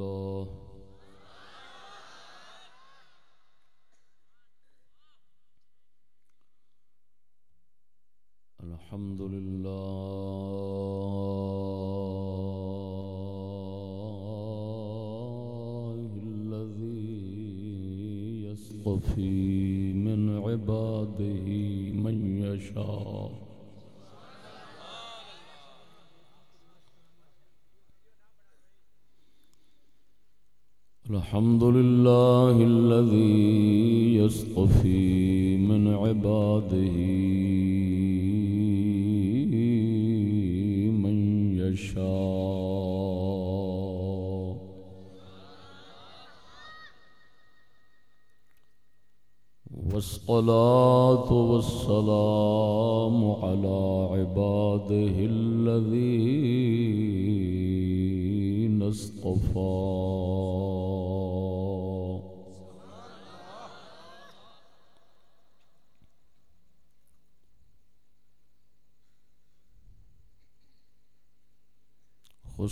الله الحمد لله الذي يصطفي من عباده من يشاء الحمد لله الذي يصطفي من عباده من يشاء والصلاة والسلام على عباده الذين اصطفى.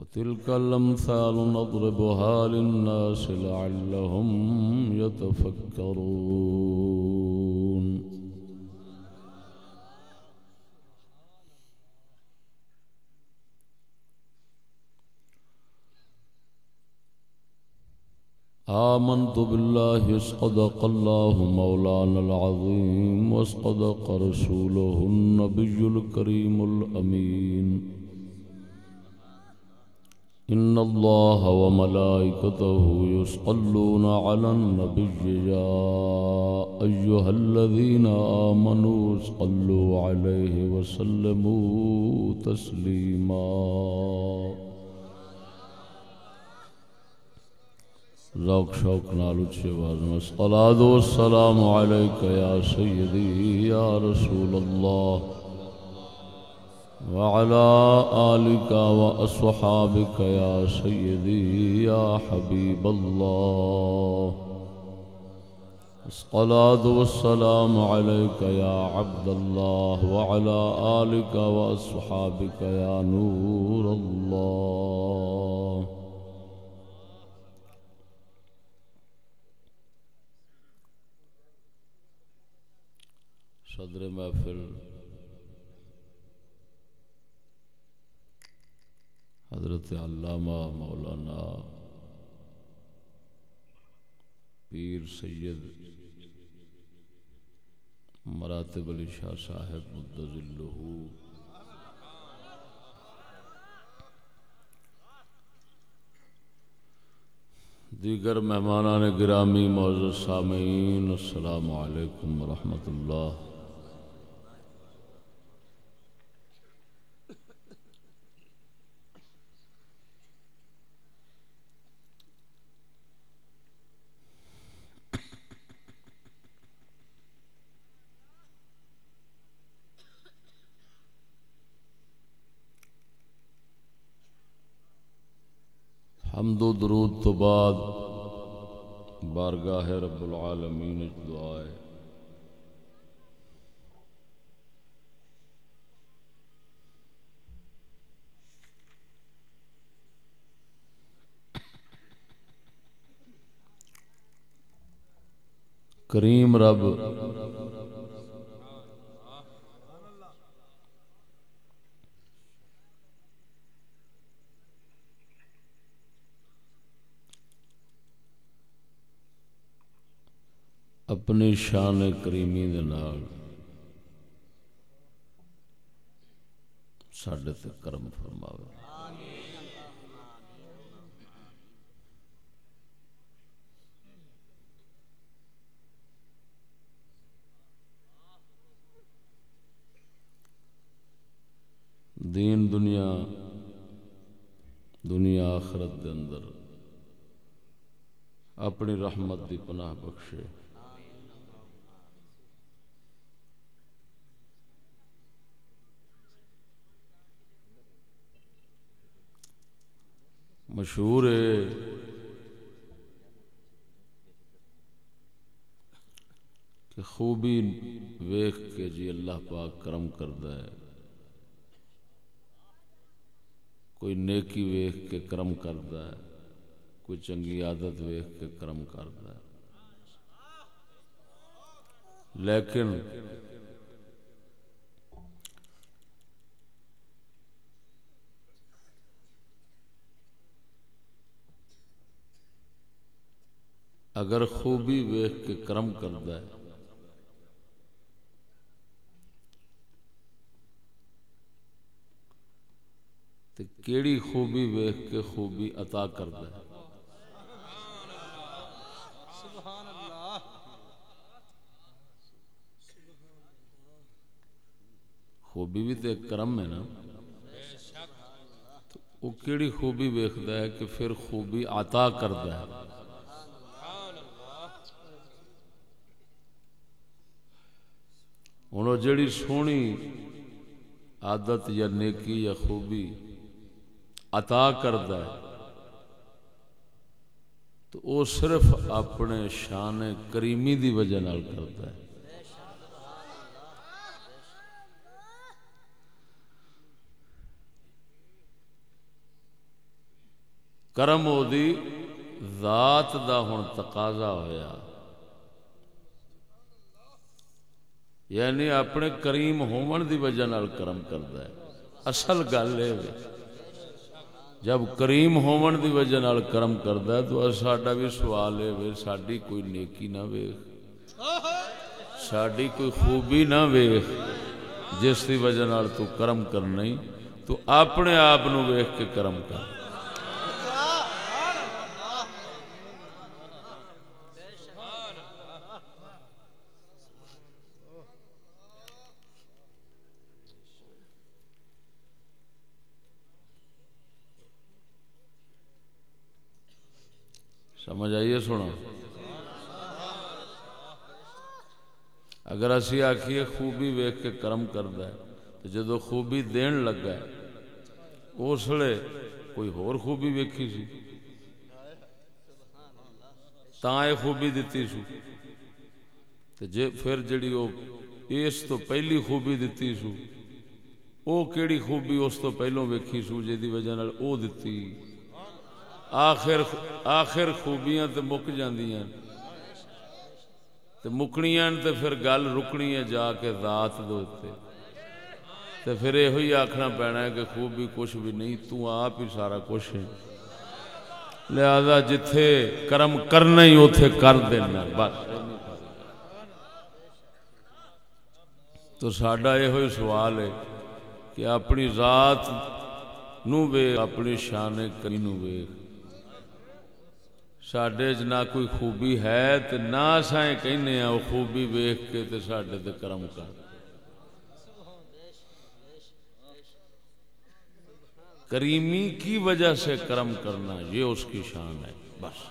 وتلك الأمثال نضربها للناس لعلهم يتفكرون. آمنت بالله صدق الله مولانا العظيم وصدق رسوله النبي الكريم الأمين. إن الله وملائكته يصلون على النبي يا أيها الذين آمنوا صلوا عليه وسلموا تسليما ذوق شوق نال اچھی آواز میں الصلاة والسلام عليك يا سيدي يا رسول الله وعلى آلك وأصحابك يا سيدي، يا حبيب الله. الصلاة والسلام عليك يا عبد الله، وعلى آلك وأصحابك يا نور الله. صدر محفل حضرت علامہ مولانا پیر سید مراتب علی شاہ صاحب مدذلہ دیگر مہمانان گرامی، معزز سامعین، السلام علیکم ورحمۃ اللہ حمد و درود تو بعد بارگاہ رب العالمین دعائے کریم رب اپنی شان کریمی سڈے کرم فرماوے۔ دین دنیا دنیا آخرت دے اندر اپنی رحمت دی پناہ بخشے۔ مشہور ہے۔ کہ خوبی ویخ کے جی اللہ پاک کرم کرتا ہے۔ کوئی نیکی ویخ کے کرم کرتا ہے، کوئی چنگی عادت ویخ کے کرم کرتا ہے۔ لیکن اگر خوبی ویخ کے کرم کرتا ہے تو کیڑی خوبی ویخ کے خوبی عطا کرتا ہے خوبی بھی تو ایک کرم ہے نا۔ وہ کیڑی خوبی ویختا ہے کہ پھر خوبی عطا کرتا ہے ہوں جڑی سونی عادت یا نیکی یا خوبی عطا کرد تو وہ صرف اپنے شان کریمی دی وجہ کرتا ہے۔ کرم دی ذات دا ہوں تقاضا ہویا۔ یعنی اپنے کریم ہومن دی وجہ نال کرم کرتا ہے۔ اصل گل یہ جب کریم ہومن دی وجہ نال کرم کرتا ہے تو ساڈا بھی سوال ہے، ساڈی کوئی نیکی نہ ویخ ساڈی کوئی خوبی نہ ویخ جس دی وجہ نال تو کرم کرنا تو اپنے آپ ویخ کے کرم کر۔ سمجھ آئیے سونا اگر اسی آخیے خوبی ویخ کے کرم کرد تو جدو خوبی دین لگا اس لیے کوئی ہور خوبی ویکھی سی۔ تا یہ خوبی دیتی سو۔ جے پھر جڑی وہ اس تو پہلی خوبی دیتی سو، او کیڑی خوبی اس تو پہلوں ویکھی سو جی وجہ او دیتی آخر آخر خوبیاں تے مک جاندیاں۔ تے مکنیاں تے پھر گل رکنی ہے جا کے ذات دوتے تے پھر یہ ہوئی آکھنا پینا ہے کہ خوبی کچھ بھی نہیں، تو آپ ہی سارا کچھ ہے۔ لہذا جتھے کرم کرنا ہی اوتھے کر دینا بس۔ تو ساڈا یہ ہوئی سوال ہے کہ اپنی ذات نو بے اپنی شان کری نو بے سڈے چ نہ کوئی خوبی ہے تو نہ سائیں کہنے ہیں وہ خوبی ویخ کے تے سڈے تے کرم کر کریمی کی وجہ سے کرم کرنا یہ اس کی شان ہے بس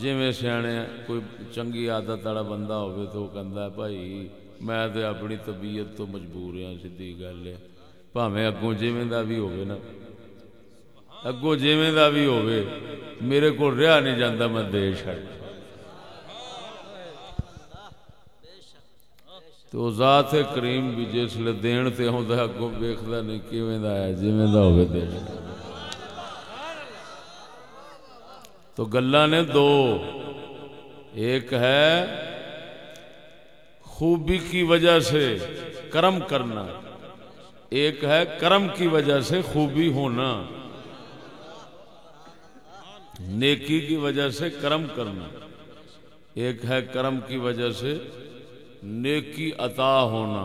جی میں سیانے کوئی چنگی عادت والا بندہ ہوگی تو وہ ہے بھائی میں تے اپنی طبیعت تو مجبور ہوں سی گل ہے پاویں اگوں جی بھی ہوگی نا اگو جیویں دا بھی ہوئے میرے کو رہا نہیں جاندہ میں دے چھڑ تو ذات کریم بھی جس لیے دین تے ہوں دا اگو بیکھدا نہیں کیویں دا ہے جیویں دا ہوئے دے چھڑ تو گلہ نے دو ایک ہے خوبی کی وجہ سے کرم کرنا ایک ہے کرم کی وجہ سے خوبی ہونا نیکی کی وجہ سے کرم کرنا۔ ایک ہے کرم کی وجہ سے نیکی عطا ہونا۔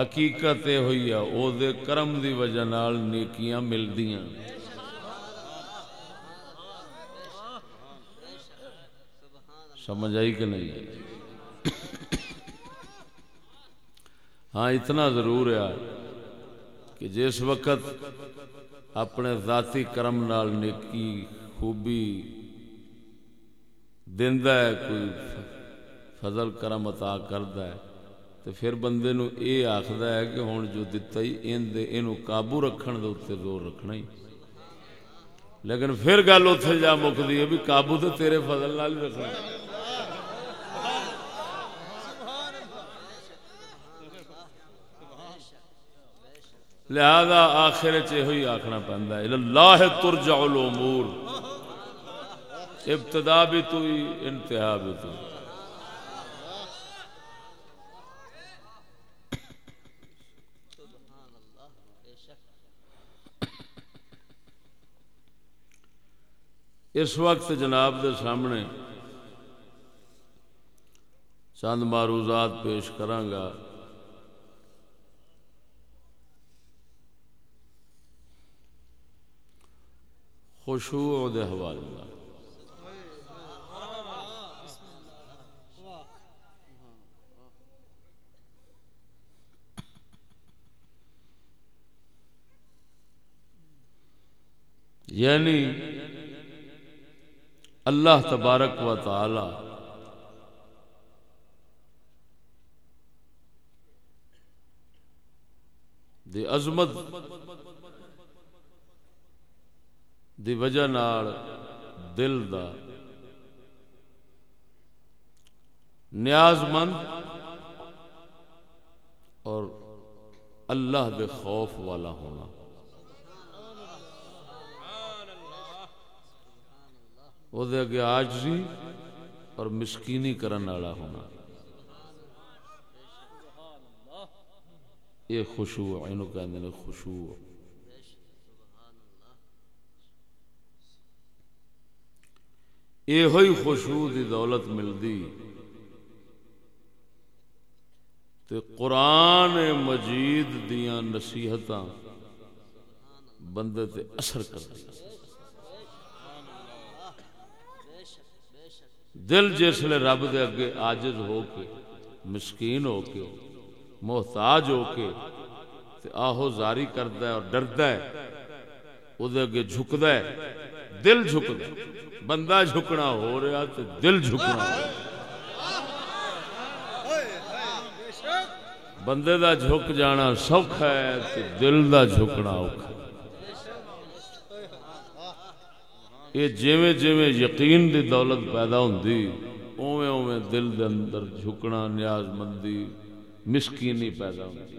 حقیقت یہ ہوئی ہے، او دے کرم دی وجہ نال نیکیاں مل دیاں سمجھ آئی کہ نہیں؟ ہاں اتنا ضرور ہے کہ جس وقت اپنے ذاتی کرم نال نیکی خوبی، دیندا ہے، کوئی فضل، کرم عطا کردا ہے۔ تو پھر بندے نو اے آکھدا ہے کہ ہن جو دتا ہی، این دے، اینو قابو رکھن دے اوتے زور رکھنا ہی۔ لیکن پھر گل اوتھے جا مکدی ہے بھی قابو تے تیرے فضل نال رکھنا۔ لہذا آخر چ ہوئی آخنا پہنتا ہے اللہ ترجع الامور ابتدا بھی تو ہی، انتہا بھی تو۔ اس وقت جناب دے سامنے چند معروضات پیش کرانگا۔ خشوع دے حوالے نال یعنی اللہ تبارک و تعالی دی عظمت دی وجہ نال دل دا نیاز مند اور اللہ دے خوف والا ہونا۔ وہ دے اگے آجزی اور مسکینی کرن والا ہونا یہ خشوع اینو کہندے نے خشوع یہ ہوئی خشوع دی دولت ملدی تے قرآن مجید دیاں نصیحتاں بندے تے اثر کر دیا دل جسلے رب دے اگے آجز ہو کے، مسکین ہو کے، محتاج ہو کے، تے آہو زاری کردا ہے اور ڈردا ہے، او دے اگے جھکدا ہے، دل جھکدا بندہ جھکنا ہو رہا تے دل جھکنا ہو رہا بندے دا جھک جانا سوکھ ہے تے دل دا جھکنا اوکھا یہ جیویں جیویں یقین دی دولت پیدا ہوندی، اوویں اوویں دل دے اندر جھکنا، نیاز مندی، مسکینی پیدا ہوندی۔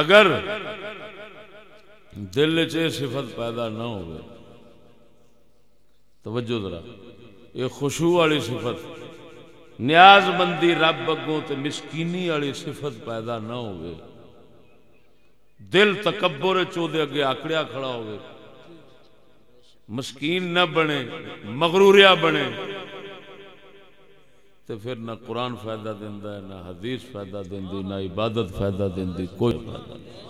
اگر دل چ صفت پیدا نہ ہو توجہ ذرا، یہ خوشبو والی صفت، نیاز مندی رب اگوں تے مسکینی والی صفت پیدا نہ ہوئے۔ دل تکبر چودے اگے آکڑیا کھڑا ہوئے۔ مسکین نہ بنے، مغروریا بنے۔ تو پھر نہ قرآن فائدہ دیندہ ہے، نہ حدیث فائدہ دیندی نہ عبادت فائدہ دیندی کوئی فائدہ نہیں۔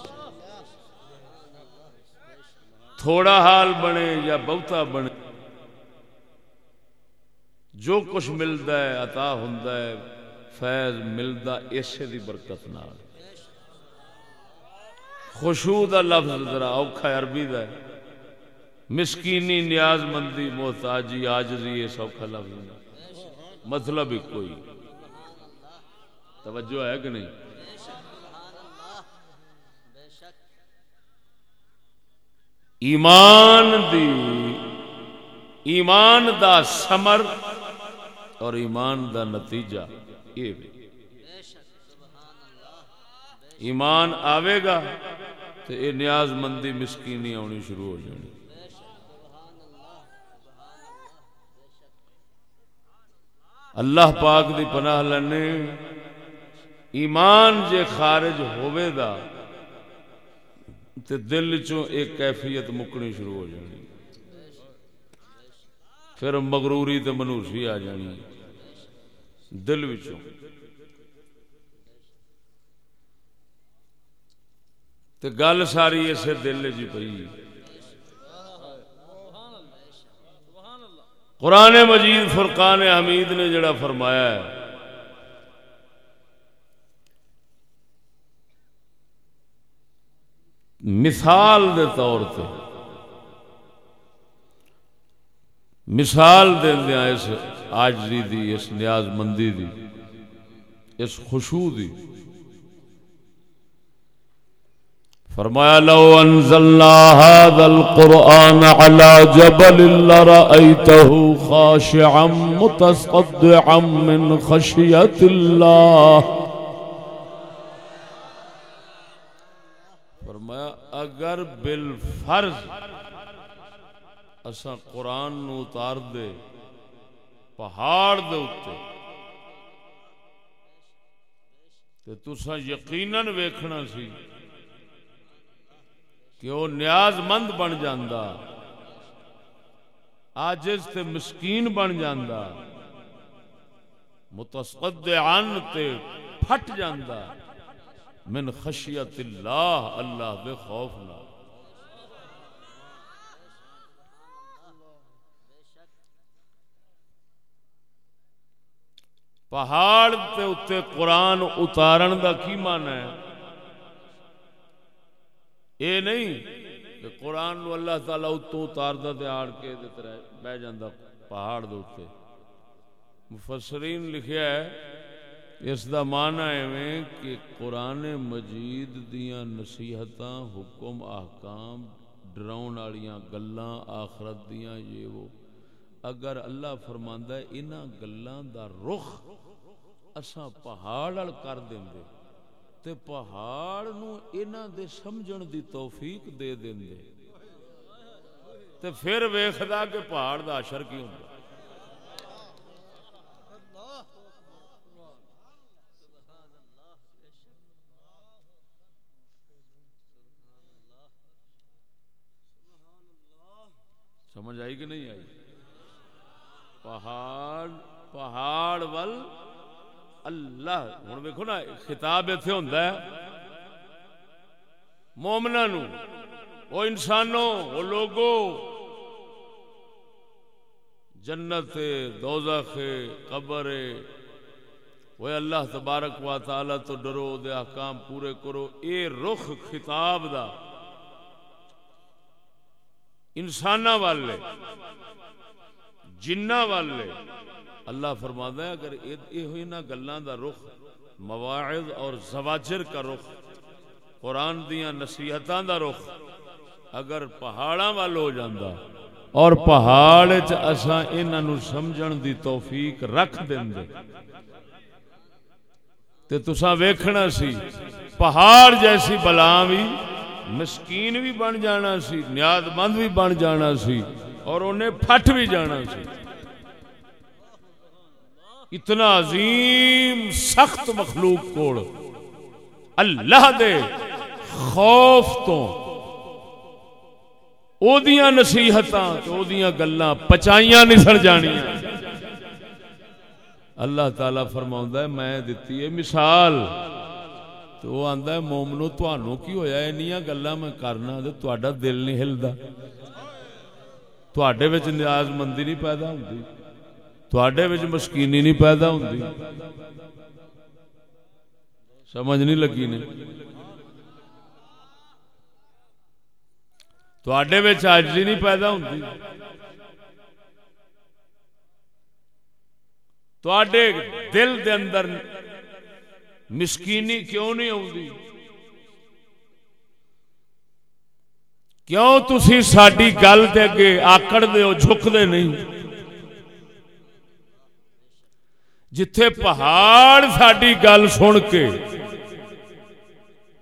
تھوڑا حال بنے یا بہتا بنے۔ جو کچھ ملتا ہے، عطا ہوندا ہے، فیض ملدا اسے دی برکت نال۔ خوشو دا لفظ ذرا اوکھا عربی دا ہے۔ مسکینی نیاز مندی محتاجی، آجزی، یہ سوکھا لفظ دا. مطلب ہی کوئی۔ توجہ ہے کہ نہیں؟ ایمان دی، ایمان دا سمر اور ایمان دا نتیجہ یہ بھی۔ ایمان آوے گا تو یہ نیاز مندی مسکینی آنی شروع ہو جانی۔ اللہ پاک دی پناہ لینے ایمان جے خارج ہوئے دا، تے دل چوں ایک کیفیت مکنی شروع ہو جانی۔ پھر مغروری تے منوسی آ جانی۔ دل وچوں۔ تے گل ساری اسے دل جی پئی۔ قرآن مجید فرقان حمید نے جڑا فرمایا ہے، مثال دے طور تے، مثال دیا اس آجری دی، اس نیاز مندی دی، اس خوشو دی۔ فرمایا، لو انزلنا هذا القرآن على جبل لرأيته خاشعا متصدعا من خشية الله فرمایا، اگر بالفرض اسا قرآن نو اتار دے، پہاڑ دے اتے تے تسا یقیناً ویکھنا سی کہ وہ نیاز مند بن جاندہ آجز تے مسکین بن جاندہ متصدعان تے پھٹ جاندہ من خشیت اللہ اللہ دے خوف نہ پہاڑ تے اتے قرآن اتارن دا کی مانا ہے؟ اے نہیں کہ قرآن نو اللہ تعالیٰ اتو اتاردا تے آڑ کے تے بہ جاندا پہاڑ دے اوتے مفسرین لکھیا ہے، اس دا معنی ایویں کہ قرآن مجید دیاں نصیحتاں، حکم، احکام ڈراؤن والیاں گلاں، آخرت دیاں، یہ وہ۔ اگر اللہ فرماندا ہے، انہاں گلاں دا رخ اساں پہاڑ وال کر دیندے تے پہاڑ نو انہاں دے سمجھن دی توفیق دے دیندے تے پھر ویکھدا کہ پہاڑ دا اثر کی ہوندا سمجھ آئی کہ نہیں آئی؟ پہاڑ پہاڑ ول اللہ ہوں دیکھو نا، خطاب اتنے ہوتا ہے۔ مومنا نو وہ انسانوں وہ لوگوں، جنت، دوزخ، قبر وہ اللہ تبارک و تعالی تو ڈرو دے احکام پورے کرو۔ اے رخ خطاب دا۔ انسان والے جنہ والے اللہ فرماتا ہے، اگر یہ ہوئی نا گلاں دا رخ، مواعظ اور زواجر کا رخ، قرآن دیاں نصیحتاں دا رخ، اگر پہاڑاں وال ہو جاندہ اور پہاڑ چ اساں انہاں نو سمجھن دی توفیق رکھ دیندے تے تساں ویکھنا سی، پہاڑ جیسی بلا بھی مسکین بھی بن جانا سی نیاز مند بھی بن جانا سی، اور انہیں پھٹ بھی جانا سی۔ اتنا عظیم، سخت مخلوق کوڑ اللہ دے خوف تو۔ او دیاں نصیحتاں او دیاں گلاں پچائیاں نہیں سڑ جانیاں۔ اللہ تعالی فرماؤں ہے، میں دیتی ہے مثال۔ تو وہ آندا ہے، مومنو تانوں کی ہویا اینیاں گلاں میں کرنا تے تہاڈا دل نہیں ہلدا۔ تواڈے وچ نیاز مندی نہیں پیدا ہوندی۔ تواڈے وچ مسکینی نہیں پیدا ہوندی سمجھ نہیں لگی نے تواڈے وچ عاجزی نہیں پیدا ہوندی تواڈے دل دے اندر مسکینی کیوں نہیں آتی کیوں تسی ساری گل دے اگے آکڑ دے ہو جھک دے نہیں جتھے پہاڑ ساری گل سن کے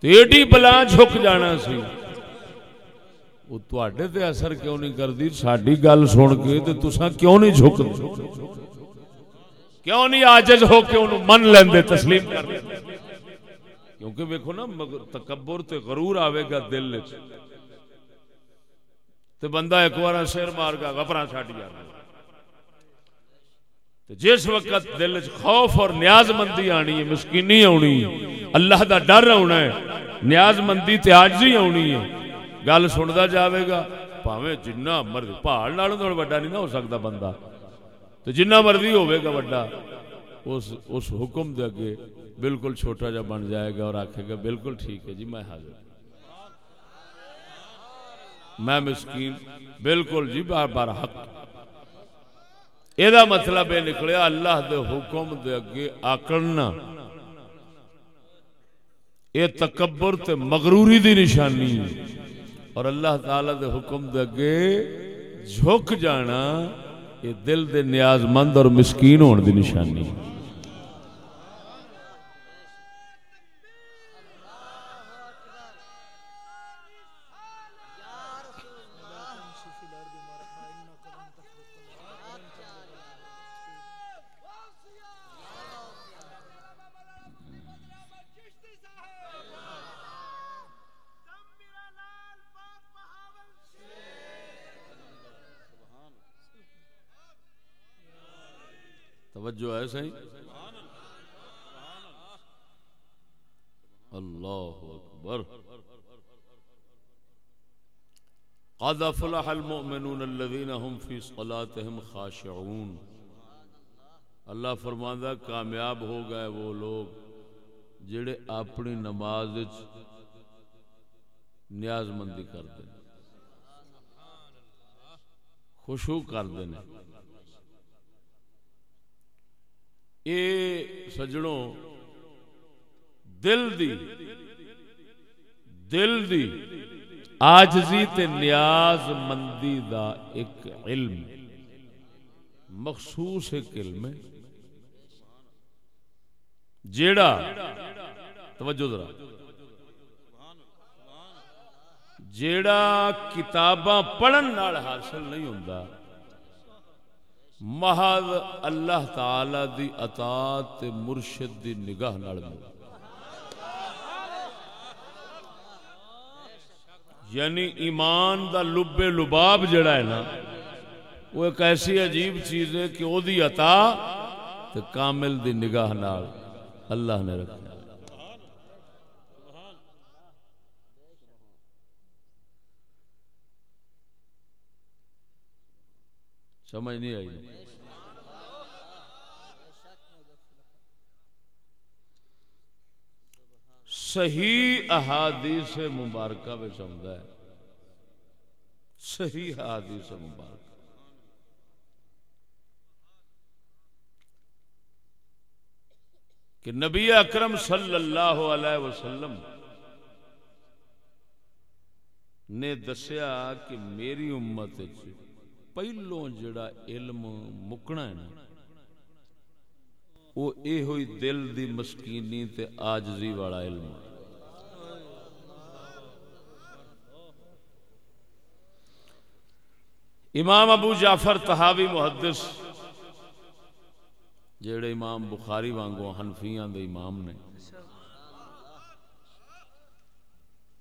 ایڈی بلا جھک جانا سی۔ وہ تے اثر کیوں نہیں کرتی ساری گل سن کے تو تسا کیوں نہیں جھک کیوں نہیں آجز ہو کے انہوں من لیندے تسلیم کر کیونکہ ویکو نا تکبر تے غرور آوے گا دل تے بندہ ایک بار سر مار گا گپرا چڈ جانا جس وقت دل خوف اور نیاز مندی آنی ہے، مسکینی آنی اللہ دا ڈر آنا ہے نیاز مندی تے آجزی آنی ہے، گل سنتا جاوے گا پاوے جنہ مرضی پہاڑ نالوں تو بڑا نہیں نہ ہو سکتا بندہ۔ تو جنہ مرضی ہوے گا بڑا اس اس حکم دے اگے بالکل چھوٹا جا بن جائے گا اور آکھے گا، بالکل ٹھیک ہے جی میں حاضر۔ میں مسکین، بالکل جی بار بار حق۔ یہ مطلب یہ نکلیا، اللہ دے حکم دے اگے آکڑنا۔ یہ تکبر تے مغروری دی نشانی۔ اور اللہ تعالی دے حکم دے اگے جھک جانا، یہ دل دے نیاز مند اور مسکین ہون دی نشانی۔ توجہ ہے صحیح؟ اللہ اکبر۔ قد افلح المؤمنون الذين هم في صلاتهم خاشعون۔ اللہ فرماندا کامیاب ہو گئے وہ لوگ جڑے اپنی نماز نیاز مندی کرتے ہیں خشوع کرتے ہیں اے سجڑوں دل دی دل دی آجزی تے نیاز مندی دا ایک علم، مخصوص ایک علم ہے، جیڑا، توجہ ذرا، جیڑا کتاباں پڑھن نال حاصل نہیں ہوندا محض اللہ تعالی دی اطاعت مرشد دی نگاہ نال یعنی ایمان دا لب لباب جڑا ہے نا، وہ ایک ایسی عجیب چیز ہے کہ وہ دی عطا تے کامل دی نگاہ نال اللہ نے رکھا۔ سمجھ نہیں آئی۔ صحیح احادیث مبارکہ میں سمجھا ہے۔ صحیح احادیث مبارکہ۔ کہ نبی اکرم صلی اللہ علیہ وسلم نے دسیا کہ میری امت چ پہلو جڑا علم مکنا ہے نا وہ اے ہوئی دل دی مسکینی تے آجزی والا علم امام ابو جعفر تحاوی محدث جڑے امام بخاری وانگو حنفیاں دے امام نے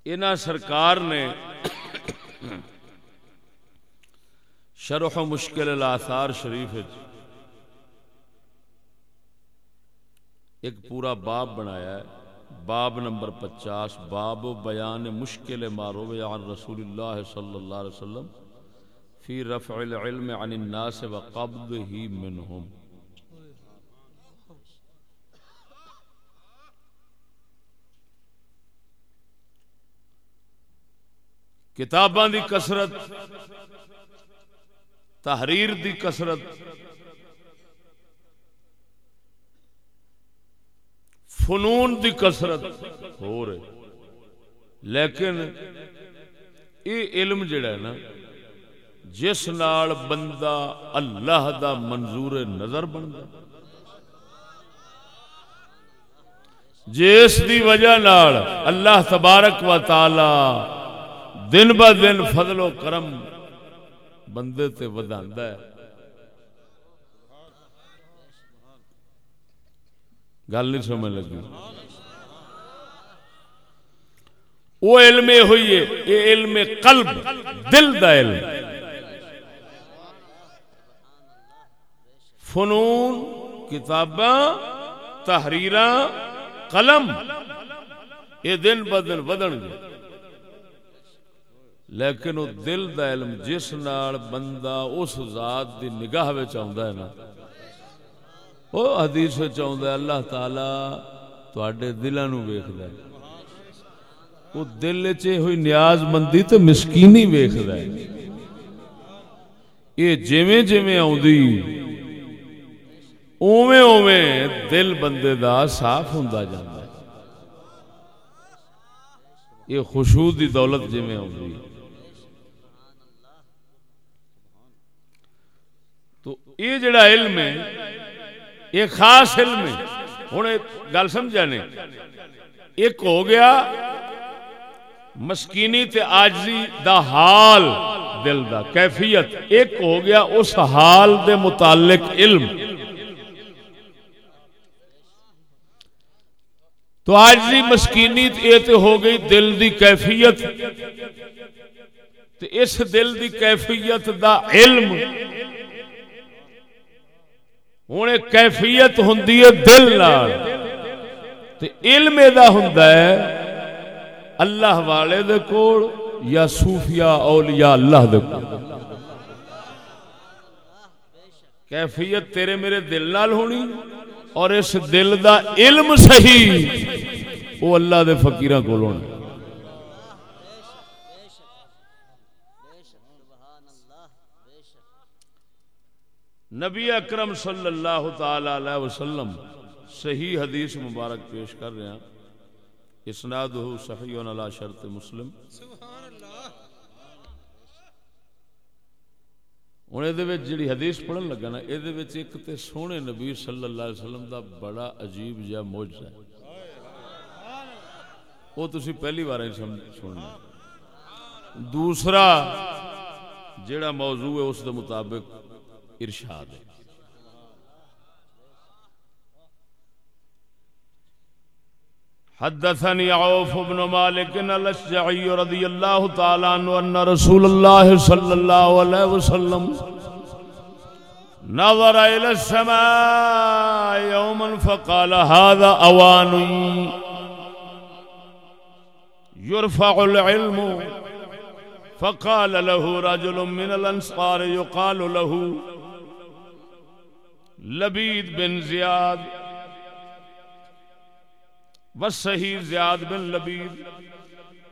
انہاں سرکار نے شرح و مشکل الاثار شریف جی۔ ایک پورا باب بنایا ہے۔ باب نمبر پچاس، باب و بیان مشکل معروف عن رسول اللہ صلی اللہ علیہ وسلم فی رفع العلم عن الناس و قبض ہی منہم۔ کتاباں دی کسرت تحریر دی کسرت فنون دی کسرت ہو رہے۔ لیکن یہ علم جڑا ہے نا، جس نال بندہ اللہ دا منظور نظر بنتا جس دی وجہ نال اللہ تبارک و تعالی دن ب دن فضل و کرم بندے تے وداندا ہے۔ گل نہیں سمجھ لگی۔ وہ علم ہوئی ہے، یہ علم قلب، دل دا علم۔ فنون، کتاباں تحریر قلم، یہ دن ب دن ودن گے۔ لیکن وہ دل دا علم جس نال بندہ اس ذات دی نگاہ ہے نا، وہ حدیث چاہتا ہے، اللہ تعالی تے دلوں ویخد وہ دل چ ہوئی نیاز مندی تو مسکینی ویخد یہ جویں جویں آدھی اوویں اوویں دل بندے دا صاف ہوں جاتا ہے۔ یہ خوشبو دی دولت جویں آدھی تو یہ جڑا علم ہے، یہ خاص علم ہے۔ ہوں گل سمجھا نے، ایک ہو گیا مسکینی تے آجزی دا حال دل دا، کیفیت۔ ایک ہو گیا اس حال دے متعلق علم۔ تو آجزی مسکینی تے تے ہو گئی دل دی کیفیت۔ تے اس دل دی کیفیت دا علم۔ ہوں کیفیت ہوں دل علم ہوں اللہ والے دے کول یا صوفیاء اولیاء اللہ دے کول۔ کیفیت تیرے میرے دل نال ہونی اور اس دل دا علم صحیح وہ اللہ دے فقیران کول ہونا۔ نبی اکرم صلی اللہ تعالی علیہ وسلم صحیح حدیث مبارک پیش کر رہے ہیں۔ اسناد صحیح علی شرط مسلم۔ ہوں یہ جی حدیث پڑھن لگا نا، یہ ایک تے سونے نبی صلی اللہ علیہ وسلم دا بڑا عجیب جا موج ہے۔ وہ تھی پہلی بار سننا دوسرا جڑا موضوع ہے اس دے مطابق ارشاد ہے۔ حدثني عوف بن مالك الاشجعي رضي الله تعالى عنه ان رسول الله صلى الله عليه وسلم نظر الى السماء يوما فقال هذا اوان يرفع العلم فقال له رجل من الانصار يقال له لبید بن زیاد وصحی زیاد بن لبید۔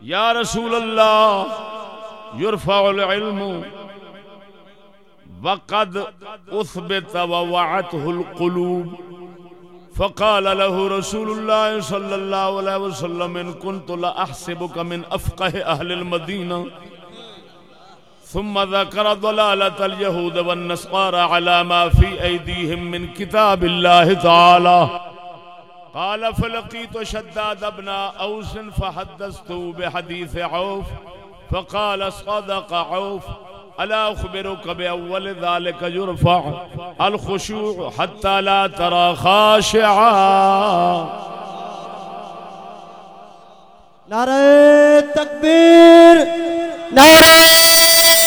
یا رسول اللہ، یرفع العلم۔ وقد اثبت ووعته القلوب۔ فقال له رسول الله صلى الله عليه وسلم، ان كنت لا من افقه اهل المدينه ثم ذكر ضلالة اليهود والنصارى على ما في أيديهم من كتاب الله تعالى. قال فلقيت شداد ابن أوس فحدثته بحديث عوف فقال صدق عوف، ألا أخبرك بأول ذلك يرفع الخشوع حتى لا ترى خاشعا. نعرہ تکبیر، نعرہ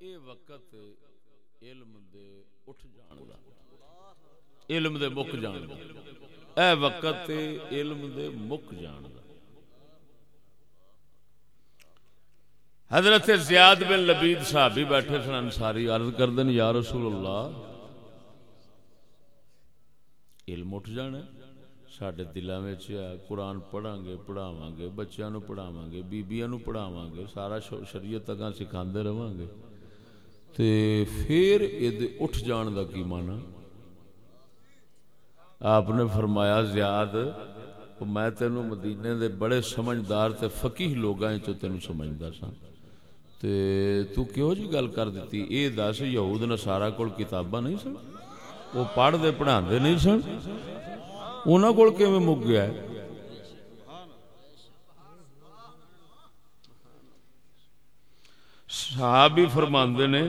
اے وقت علم دے اٹھ جان دا علم دے مک جان دا اے وقت علم دے مک جان دا حضرت زیاد بن لبید صاحب بھی بیٹھے سن انصاری عرض کر دین یا رسول اللہ علم اٹھ جانا سڈے دلوں میں قرآن پڑھا گے پڑھاوا گے بچوں پڑھاوا گے بیبیاں پڑھاوا گے سارا شریعت اگاں سکھا رہا گے تے پھر یہ اٹھ جان دا کی مانا آپ نے فرمایا، زیاد میں تینوں مدینے دے بڑے سمجھدار تے فقیح لوگاں چو تینوں سمجھدا سا۔ تے تو کیوں جی گل کر دیتی اے دس، یہود نصارا کول کتاباں نہیں سن؟ وہ پڑھ دے پڑھا دے نہیں سن؟ انہوں کو کیون مک گیا ہے؟ صحابی فرماندے نے،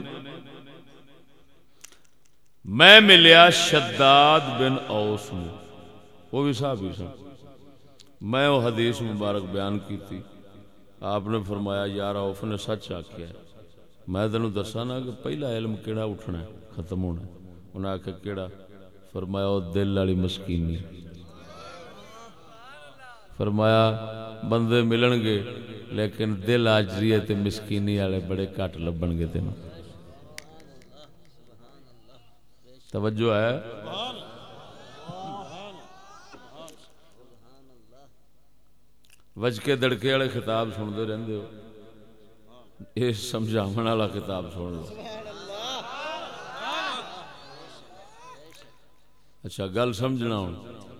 میں ملیا شداد بن اوس میں وہ بھی صحابی سن۔ میں وہ حدیث مبارک بیان کی تھی آپ نے فرمایا، یار اوف نے سچ آخیا میں تینوں دسا نا کہ پہلا علم کیڑا اٹھنا ہے؟ ختم ہونا ہے۔ انہیں آخیا کیڑا؟ فرمایا، وہ دل والی مسکینی۔ فرمایا، بندے ملن گے، لیکن دل آجری ہے مسکینی والے بڑے کٹ لبن گے تین توجہ ہے۔ وج کے دڑکے والے خطاب سنتے رہتے ہو۔ یہ سمجھا والا خطاب سن لو اچھا گل سمجھنا ہوں۔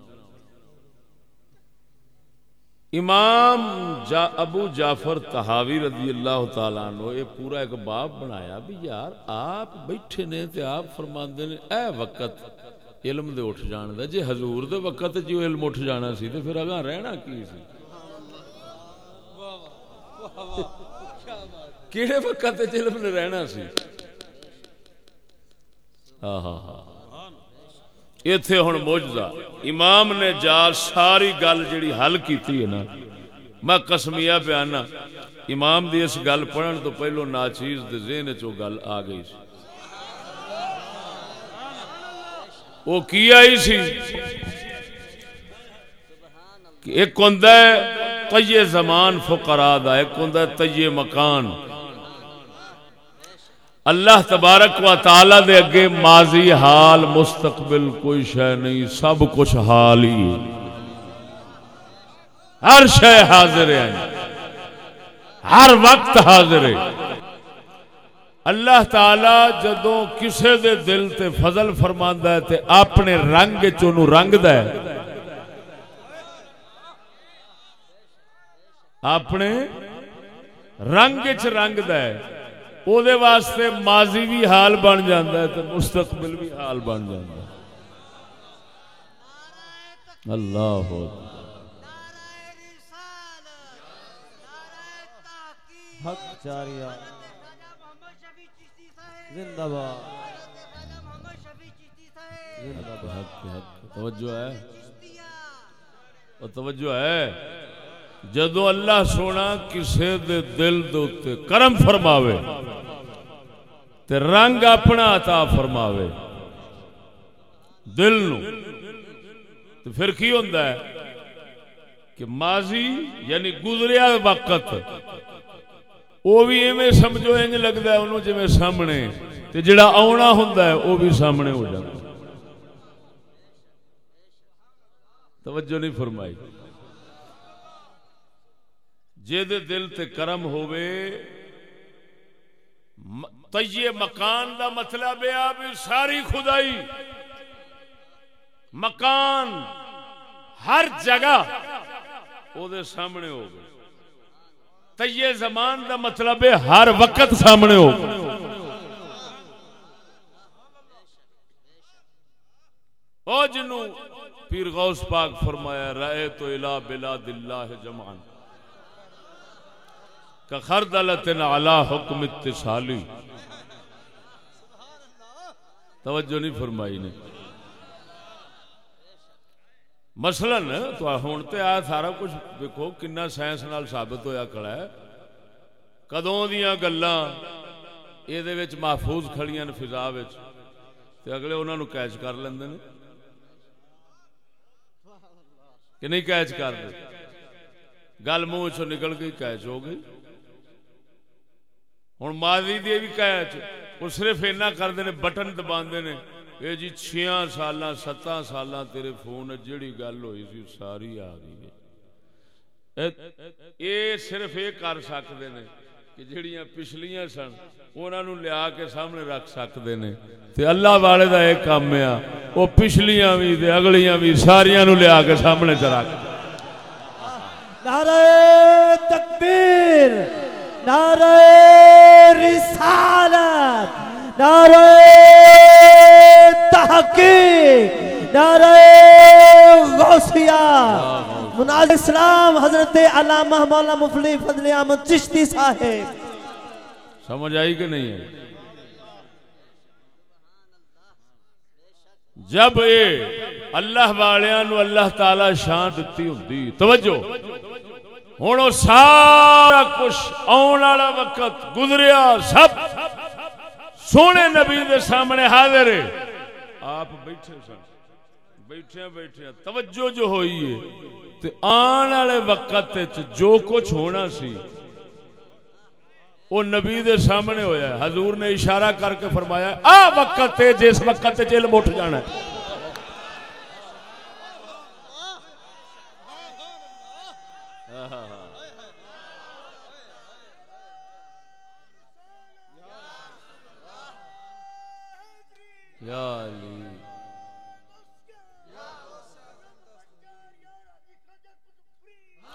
امام جا ابو جعفر تحاوی رضی اللہ تعالیٰ عنہ یہ پورا ایک باب بنایا بھی یار آپ بیٹھے نے تے آپ فرماندے نے، اے وقت علم دے اٹھ جان دا، جے حضور دے وقت جو علم اٹھ جانا سی تے پھر اگاں رہنا کی سی؟ کیڑے وقت علم نے رہنا سی؟ ہاں ہاں ہاں ایتھے ہن موجزہ امام نے جا ساری گل جڑی حل کیتی ہے نا، میں قسمیہ پہ آنا امام دی اس گل پڑھن تو پہلو ناچیز دے ذہن چو گل آ گئی سی۔ وہ کیا ہی سی؟ کہ ایک ہوندہ ہے طیے زمان فقرا دا، ایک ہوندہ ہے طیے مکان۔ اللہ تبارک و تعالی دے اگے ماضی حال مستقبل کوئی شے نہیں، سب کچھ حال ہی۔ ہر شے حاضر ہے۔ ہر وقت حاضر ہے۔ اللہ تعالی جدوں کسے دے دل تے فضل فرماندا ہے تے اپنے رنگ چونو رنگ دا ہے، اپنے رنگ چ رنگ دا ہے۔ او دے واسطے ماضی بھی حال بن جاندہ ہے تو مستقبل بھی حال بن جاندہ ہے۔ اللہ ہو۔ حق جاریہ۔ زندہ باد۔ حق حق۔ توجہ ہے۔ توجہ ہے۔ جدو اللہ سونا کسے دے دل دوتے کرم فرماوے تے رنگ اپنا عطا فرماوے دل نو تو پھر کی ہوندہ ہے؟ کہ ماضی یعنی گزریا وقت وہ بھی ایویں سمجھو انج لگتا ہے انہوں جی سامنے، تے جڑا آنا ہوندہ ہے وہ بھی سامنے ہو جاتا توجہ نہیں فرمائی۔ جے دے دل تے کرم ہوئے تیے مکان دا مطلب ہے آپ ساری خدائی۔ مکان ہر جگہ او دے سامنے ہو گئے تیے زمان دا مطلب ہے ہر وقت سامنے ہو گئے او جنو پیر غوث پاک فرمایا رائے تو الہ بلاد اللہ جمعان خردلت علی حکم اتصالی۔ توجہ نہیں فرمائی نے۔ مثلا تو ہوں تو آ سارا کچھ۔ دیکھو کنا سائنس نال ثابت ہویا کھڑا ہے۔ کدوں دیا گلاں یہ محفوظ کھڑیاں نے فضا تے اگلے انہوں نے کیچ کر لیندے نے۔ کہ نہیں کیچ کر دے۔ گل منہ چ نکل گئی، کیچ ہو گئی۔ ہوں ماضی دی بھی قید وہ صرف اینا کرتے ہیں بٹن دبا نے۔ یہ جی چھیاں سال ستاں سال تیرے فون، جیڑی گل ہوئی سی ساری آ گئی یہ صرف یہ کر سکتے ہیں کہ جڑیاں پچھلیاں سن انہوں لیا کے سامنے رکھ سکتے ہیں تے اللہ والے دا ایک کام ہے، وہ پچھلیاں بھی تے اگلیاں بھی ساریاں نو لیا کے سامنے چ رکھ۔ نعرہ تکبیر۔ نعرہ رسالت، نعرہ تحقیق، نعرہ غوثیہ۔ مناظر اسلام، حضرت علامہ مولا مفلی فضل احمد چشتی صاحب۔ سمجھ آئی کہ نہیں ہے؟ جب اے اللہ والیاں اللہ تعالی شان دتی ہوندی، توجہ۔ ہن او سارا کچھ آن والا وقت گزریا سب سونے نبی دے سامنے حاضر ہے آپ بیٹھے سن بیٹھے بیٹھے توجہ جو ہوئی ہے تے آن والے وقت جو کچھ ہونا سی وہ نبی دے سامنے ہویا ہے حضور نے اشارہ کر کے فرمایا آ وقت جس وقت علم اٹھ جانا ہے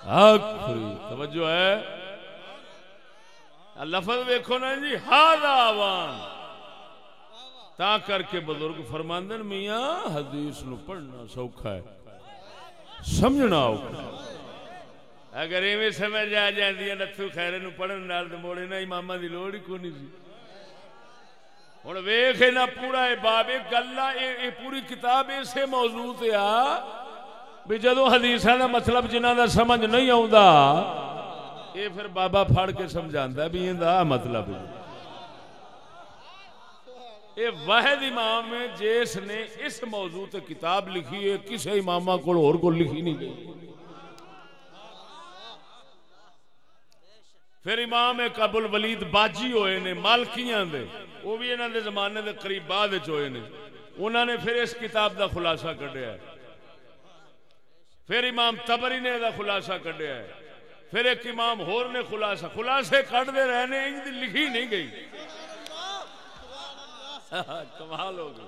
حق. توجہ ہے؟ لفظ ویکھو نا جی ہاد آوان تا کر کے بزرگ فرماندن، میاں، حدیث نو پڑھنا سوکھا ہے۔ سمجھنا اوکھا اگر ایویں سمجھ آ جاندی ہے نتھو خیرے نو پڑھن نال تے موڑے نا اماماں دی لوڑ ہی کونی سی۔ ہن ویکھ نا، پورا اے باب گلا اے پوری کتاب اسے موضوع تے آ۔ بھی جدوں حدیثاں دا مطلب جنہاں دا سمجھ نہیں آوندا یہ پھر بابا پھڑ کے سمجھا بھی یہ مطلب یہ واحد امام ہے جس نے اس موضوع تے کتاب لکھی ہے کسی امام کو اور کو لکھی نہیں گئی۔ پھر امام ابو الولید باجی ہوئے نے، مالکیاں دے، وہ بھی انہوں دے زمانے دے قریب بعد ہوئے نے۔ انہوں نے پھر اس کتاب دا خلاصہ کڈیا۔ ہے پھر امام تبری نے دا خلاصہ کڈیا ہے۔ پھر ایک امام ہور نے خلاصہ، خلاصے کٹ دے رہنے ان لکھی نہیں گئی۔ کمال ہو گئی۔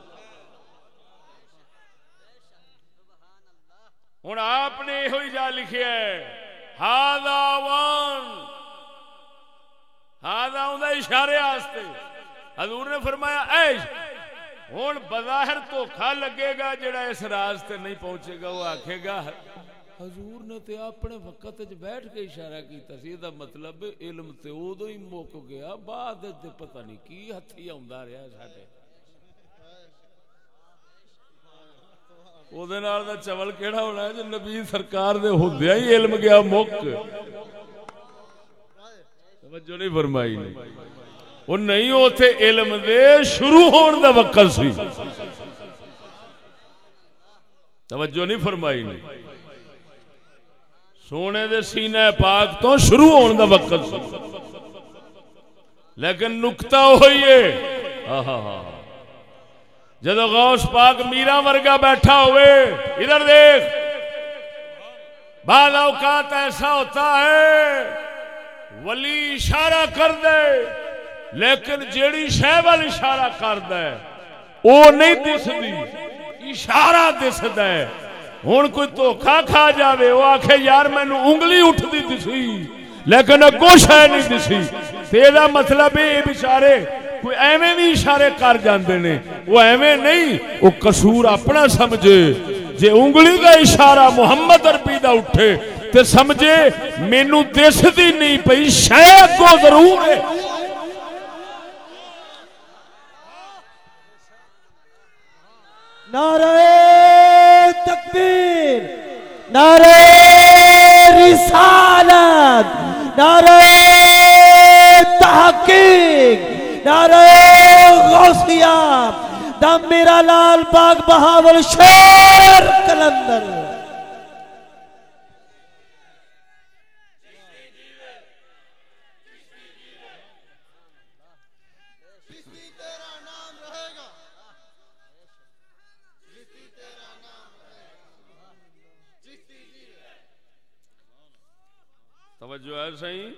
ہوں آپ نے یہ جا لکھا ہے ہادا وان۔ ہادا اشارے آستے۔ حضور نے فرمایا، ایش ہوں بظاہر تو کھا لگے گا، جڑا اس راستے نہیں پہنچے گا، وہ آکھے گا حضور نے تے اپنے وقت وچ بیٹھ کے اشارہ کیتا سی دا مطلب علم تے اودو ہی مک گیا، بعد تے پتہ نہیں کی ہتھی آوندا رہیا ساڈے۔ او دے نال دا چول کیڑا ہونا ہے جو نبی سرکار دے ہوندیا ہی علم گیا مک۔ توجہ نہیں فرمائی نے۔ او نہیں، اوتھے علم دے شروع ہون دا وقت سی۔ توجہ نہیں فرمائی نے۔ سونے دے سینے پاک تو شروع ہونے دا وقت لیکن نکتا ہوئی ہے۔ جدو غوث پاک میرا ورگا بیٹھا ہوئے، ادھر دیکھ۔ بعض اوقات ایسا ہوتا ہے، ولی اشارہ کر دے، لیکن جیڑی شہ وال اشارہ کر دے وہ نہیں دس دی۔ اشارہ دس دے۔ ہوں کوئی دھوکھا کھا جاوے وہ آخ یار مینو انگلی اٹھتی دسی لیکن اگو شہ نہیں دسی تیرا مطلب یہ بچارے کوئی ایویں بھی اشارے کر جاندے نے، وہ ایویں نہیں، وہ قصور اپنا سمجھے۔ جے انگلی کا اشارہ محمد عربی دا اٹھے، تے سمجھے مینو دس دی نہیں پئی شاید کو ضرور ہے۔ نعرہ تکبیر نعرہ رسالت نعرہ تحقیق نعرہ غوثیہ دم میرا لال باغ بہاول شیر کلندر۔ توجہ ہے صحیح؟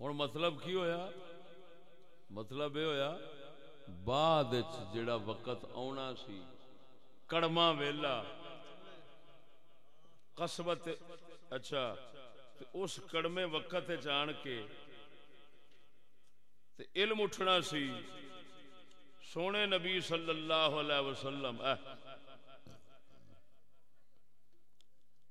ہوں مطلب کی ہویا؟ مطلب یہ ہویا، بعد جڑا وقت آنا سی، کڑما ویلا قصبت اچھا اس کڑمے وقت جان کے، تے علم اٹھنا سی، سونے نبی صلی اللہ علیہ وسلم، اہ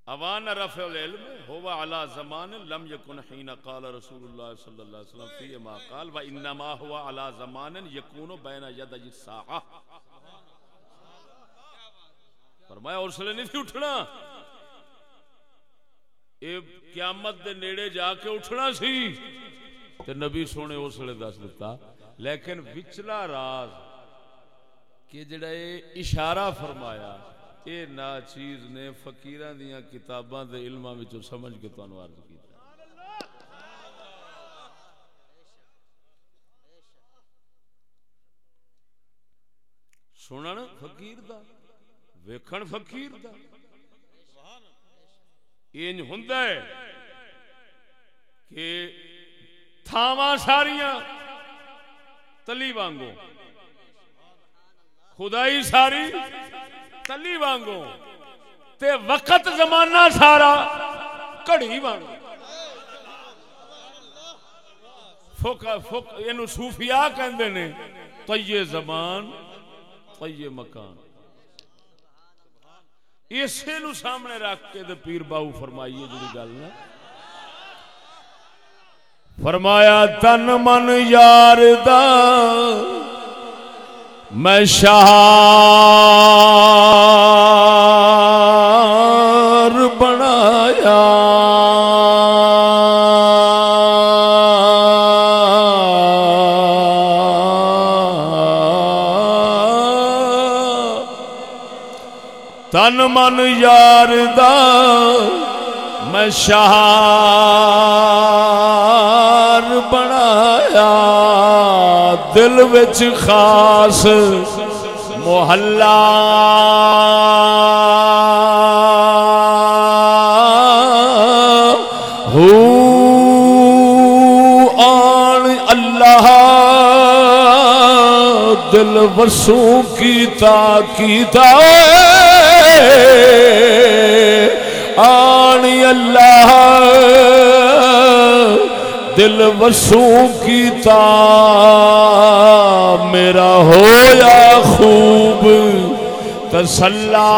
اوان رفع العلم هو على زمان لم يكن حين قال رسول الله صلى الله عليه وسلم فيه ما قال وانما هو على زمان يكون بين يدي الساعه فرمایا اس لیے نہیں تھی اٹھنا؟ اے قیامت دے نیڑے جا کے اٹھنا سی۔ تے نبی سونے اس لیے دس دیتا لیکن وچلا راز کہ جڑا اے اشارہ فرمایا اے نا چیز نے فقیران دیاں کتاباں دے علماں وچوں سمجھ کے تانوں عرض کیتا۔ سنن فقیر دا، ویکھن فقیر دا۔ انج ہوندا ہے کہ تھاواں ساریاں تلی وانگو خدائی ساری تلی وانگو، تے وقت زمانہ سارا کڑی وانگو۔ فک فک اینو یعنی صوفیاء کہندے نے طیے زمان طیے مکان۔ اسے نو سامنے رکھ کے تے پیر باو فرمائیے جڑی گل نا۔ فرمایا تن من یار دا میں شہار بنایا۔ تن من یار دا میں شہار بنایا۔ دل وچ خاص محلہ۔ ہو آن اللہ دل وسوں کی تاکیتا آن اللہ دل وسوں کی تا میرا ہویا خوب تسلا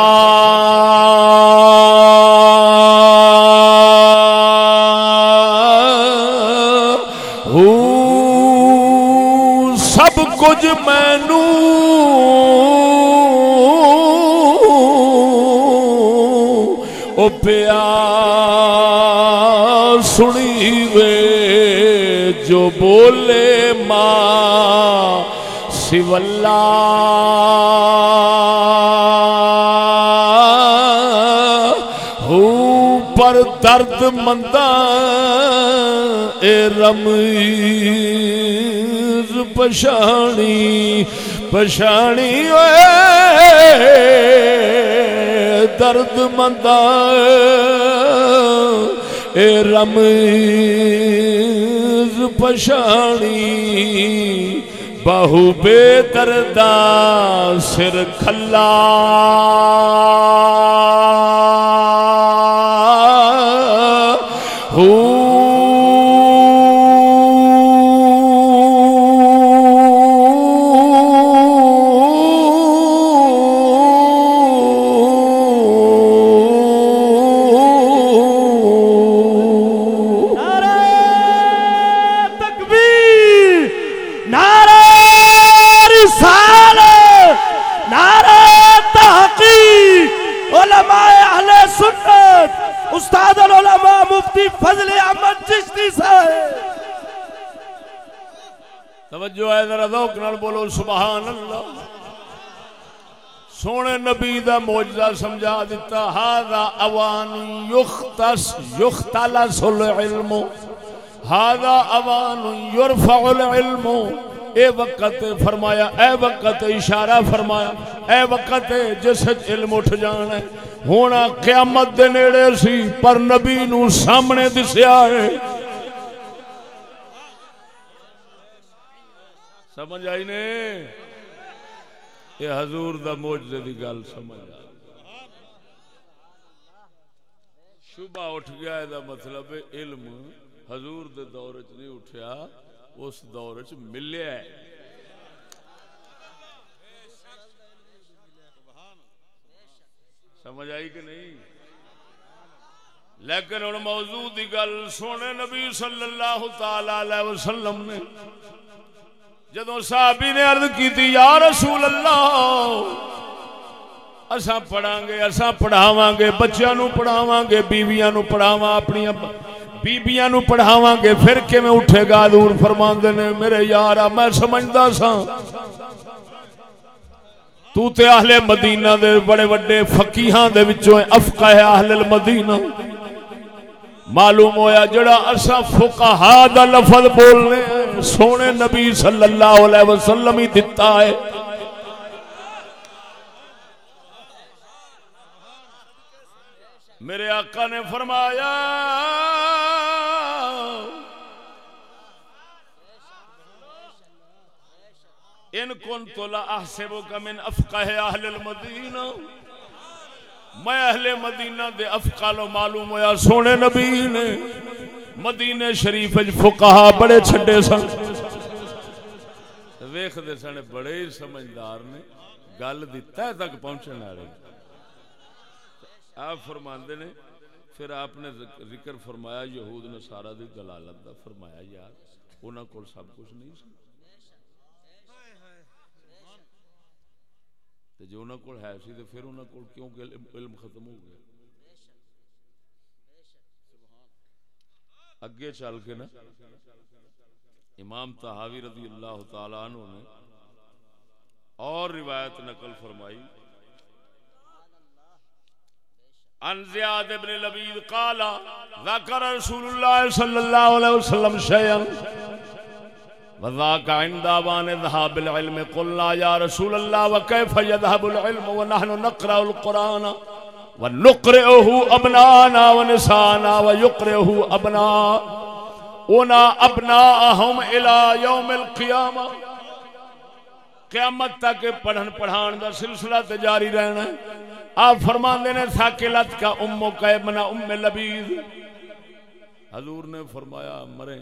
ہوں سب کچھ مینو او پیا سنی وے جو بولے ماں سولا ہوں پر درد مندہ، اے رمیز پشانی پشانی اے درد مندہ۔ اے رمیز پشانی بہو بے دردہ سر کھلا دا معجزہ سمجھا دیتا ہذا اوان یختص، یختلس العلم هذا اوان يرفع العلم. اے وقت فرمایا، اے وقت اشارہ فرمایا، اے وقت جس علم اٹھ جان ہے، ہونا قیامت دے نیڑے سی، پر نبی نو سامنے دسیا ہے۔ سمجھ آئی نے؟ یہ حضور دا موجزے دی گل سمجھ آ شبہ اٹھ گیا ہے دا مطلب علم حضور دے دور چ نہیں اٹھیا، اس دور چ ملیا ہے۔ سمجھ آئی کہ نہیں؟ لیکن ہوں موضوع دی گل سونے نبی صلی اللہ تعالی علیہ وسلم نے۔ جدو صحابی نے عرض کی یا رسول اللہ، اساں پڑھا گے اساں پڑھاواں گے بچیاں نو پڑھاواں گے بیویاں نو پڑھاواں اپنی بیبیاں نو پڑھاواں گے پھر کیویں اٹھے گا؟ دور فرماندے نے، میرے یار میں سمجھدا سا تو تے اہل مدینہ دے بڑے بڑے فقیہاں دے وچوں افقہ اہل المدینہ۔ معلوم ہویا جڑا اسا فقہا دا لفظ بولنے سونے نبی صلی اللہ علیہ وسلم ہی دتا ہے۔ میرے آقا نے فرمایا، ان کن تو لا احسبو کا من افقہ اہل المدینہ۔ میں اہل مدینہ دے افقالو معلوم ہویا، سونے نبی نے۔ مدینہ شریف فقہا بڑے چھڑے سن۔ ویخ دے سنے بڑے ہی سمجھدار نے گل دیتا ہے تک پہنچنے آ رہے آپ فرماندے نے، پھر آپ نے ذکر فرمایا، یہود نے سارا دی دلالت دا فرمایا، یار، انہاں کول سب کچھ نہیں سی تے جو انہاں کول ہے سی، تے پھر انہاں کول کیوں کہ علم ختم ہو گیا؟ اگے چل کے نا، امام تحاوی رضی اللہ تعالی عنہ نے اور روایت نقل فرمائی۔ عن زیاد ابن لبید قال، ذکر رسول اللہ صلی اللہ علیہ وسلم شیئا۔ وذاك عند وان ذهاب العلم، قلنا يا رسول الله وكيف يذهب العلم، ونحن نقرأ القرآن؟ ونقرئه ابنانا ونسانا ويقرئه ابناؤنا ابناءهم الى يوم القيامه قیامت تک پڑھن پڑھان دا سلسلہ تے جاری رہنا ہے. آپ فرماندے نے ساکلت کا امو کا ابن ام لبید. حضور نے فرمایا مرے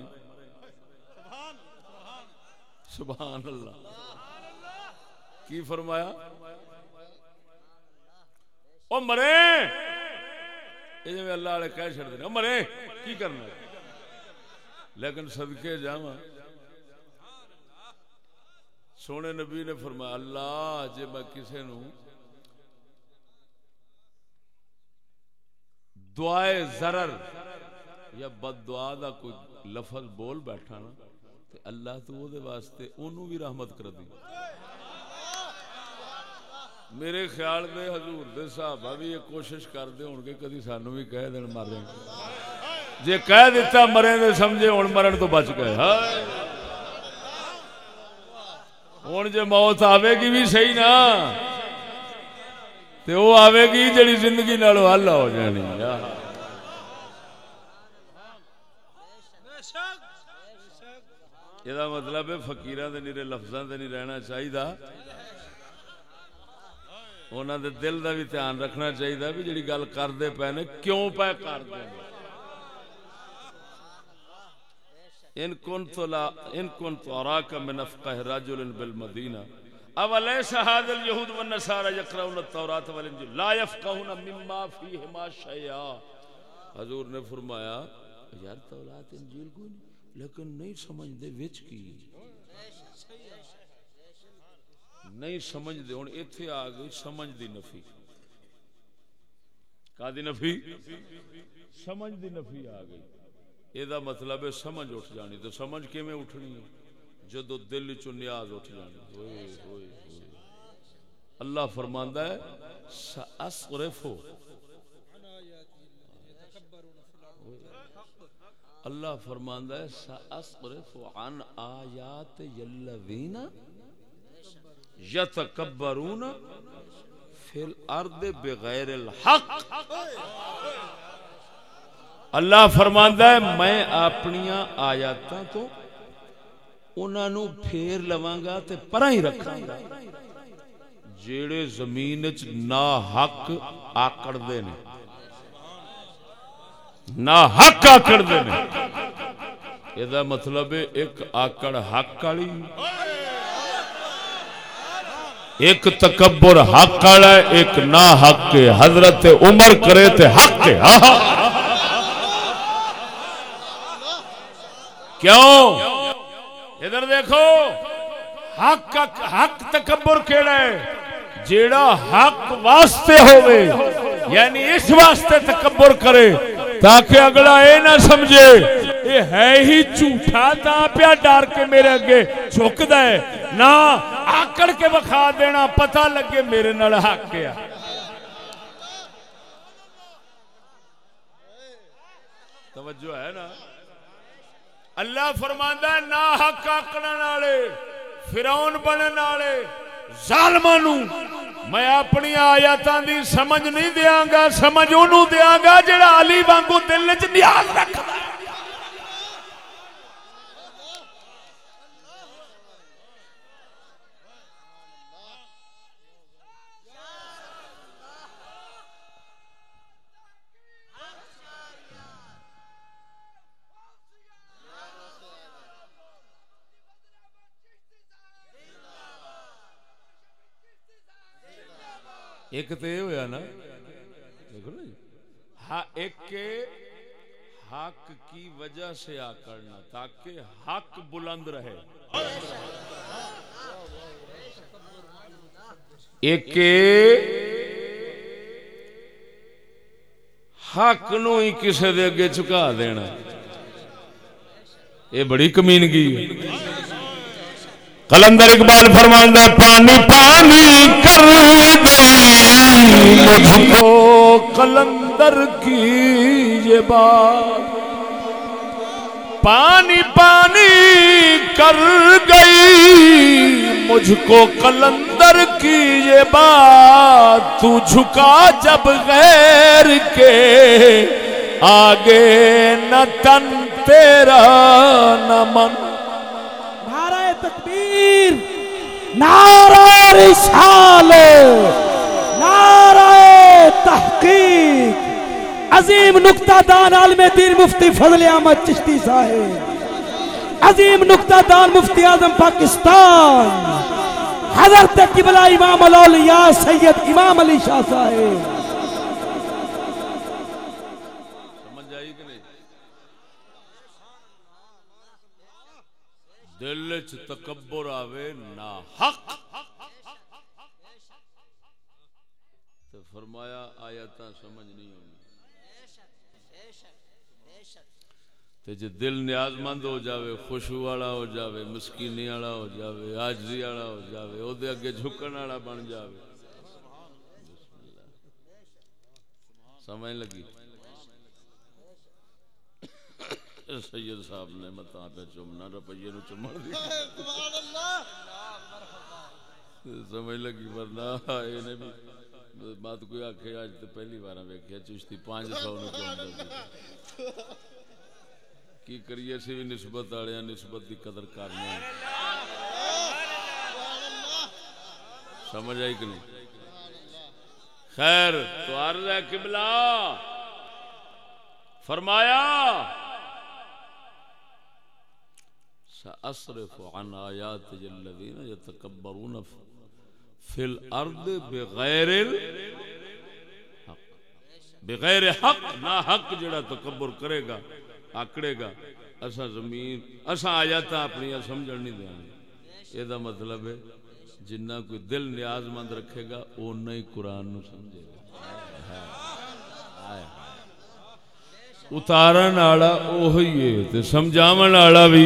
سبحان اللہ. کی فرمایا؟ او مرے۔ یہ جو اللہ والے کہہ چھڑ دے مرے۔ کی کرنا لیکن صدقے جاواں۔ سونے نبی نے فرمایا، اللہ، جے میں کسے نو دعائے ضرر یا بد دعا دا کوئی لفظ بول بیٹھا نا، تے اللہ تو وہ دے واسطے انہوں بھی رحمت کر دی۔ میرے خیال دے حضور دے صحابہ ہاں بھی یہ کوشش کر دے ہوں گے، کدی سانو بھی کہہ دین مرے جے کہہ دیتا مرے دے سمجھے ہوں مرن تو بچ گئے۔ ہوں جے موت آوے گی بھی صحیح نا۔ تے وہ آوے گی جڑی زندگی نالو حل ہو جانی۔ یہ مطلب ہے فقیران دے نیرے، لفظاں دے نہیں رہنا چاہیے انہوں دے دل دا بھی دھیان رکھنا چاہیے بھی جڑی گل کرتے پے نے، کیوں پے کرتے ان كنت لا، ان كنت اراك من افقه رجل بالمدينه اوليس هذا اليهود والنصارى يقرؤون التوراة والانجيل لا يفقهون مما فيهما شيئا حضور نے فرمایا، یار تورات انجیل کو لیکن نہیں سمجھ دے وچ کی؟ نہیں سمجھ دے، ہن ایتھے آ گئی سمجھ دی نفی۔ کا دی نفی؟ سمجھ دی نفی آ گئی۔ یہ مطلب ہے سمجھ اٹھ جانی، تو سمجھ کیویں اٹھنی ہے؟ جدو دل چ نیاز اٹھ جانی۔ ہوئے ہوئے ہوئے۔ اللہ فرماندا ہے ساسرفو اللہ فرماندا ہے سأصرف عن آیات الذین یتکبرون فی الارض بغیر الحق۔ اللہ فرماندا ہے، میں اپنیاں آیاتاں تو انہاں نو پھیر لواں گا تے پرا ہی رکھاں۔ گا جیڑے زمین وچ نا حق آکڑ دے نے۔ نا حق آکڑ دے نے یہ مطلب ہے، ایک آکڑ حق والی۔ ایک تکبر حق والا ہے، ایک نا حق حضرت عمر کرے تے حق کیوں؟ ادھر دیکھو۔ حق حق تکبر کیڑا ہے؟ جیڑا حق واسطے ہوئے یعنی اس واسطے تکبر کرے، تاکہ اگلا اے نہ سمجھے، اے ہے ہی جھوٹا، تا پیا ڈر کے میرے اگے جھکدا ہے۔ نہ آکڑ کے بخا دینا، پتہ لگے میرے نال حق کیا توجہ ہے نا۔ اللہ فرماندا ہے، نا حق آکڑن والے فرعون بنن والے ظالماں میں اپنی آیاتاں دی سمجھ نہیں دیاں گا، سمجھ اونوں دیاں گا، جڑا علی وانگو دل وچ نیاز رکھدا ہے۔ ایک تو یہ ہوا نا، دیکھو نا ہاں ایک کے حق کی وجہ سے آ کرنا، تاکہ حق بلند رہے۔ ایک حق نو ہی کسی دے اگے چکا دینا۔ یہ بڑی کمینگی کلندر اقبال فرماندہ پانی پانی کر گئی مجھ کو کلندر کی یہ بات پانی پانی کر گئی مجھ کو کلندر کی یہ بات تو جھکا جب غیر کے آگے نہ تن تیرا نہ من۔ نعرہ تکبیر نعرہ رسال نعرہ تحقیق، عظیم نکتہ دان عالم دین مفتی فضل احمد چشتی صاحب، عظیم نکتہ دان مفتی اعظم پاکستان، حضرت قبلہ امام الاولیاء سید امام علی شاہ صاحب۔ سمجھ دل چ تکبر آوے نا حق تو فرمایا آیاتاں سمجھ نہیں ہونی تے جے دل نیاز مند ہو جاوے خوشو والا ہو جاوے مسکینی والا ہو جاوے عاجزی والا ہو جاوے او دے اگے جھکن والا بن جاوے۔ سمجھ لگی؟ سید صاحب نے متا پہ چومنا روپیے نو چومن دی۔ سمجھ لگی ورنہ؟ نے بھی۔ بات کوئی آکھے، آج تو پہلی بار ویکھیا، چشتی پانچ سو نو چومدا کی کریے سی بھی نسبت والے نسبت دی قدر کرنے سمجھ آئی کہ نہیں؟ خیر، تو عرض ہے قبلہ۔ فرمایا، سأصرف عن آیات الذین یتکبرون فی الارض بغیر الحق بغیر حق نہ حق جڑا تکبر کرے گا، آکڑے گا۔ اسا زمین اسا آیات اپنی سمجھن نہیں دیں گے یہ دا مطلب ہے جنہ کوئی دل نیاز مند رکھے گا اُنہ ہی قرآن نو سمجھے گا۔ اتارن والا اوہی ہے تے سمجھاون والا بھی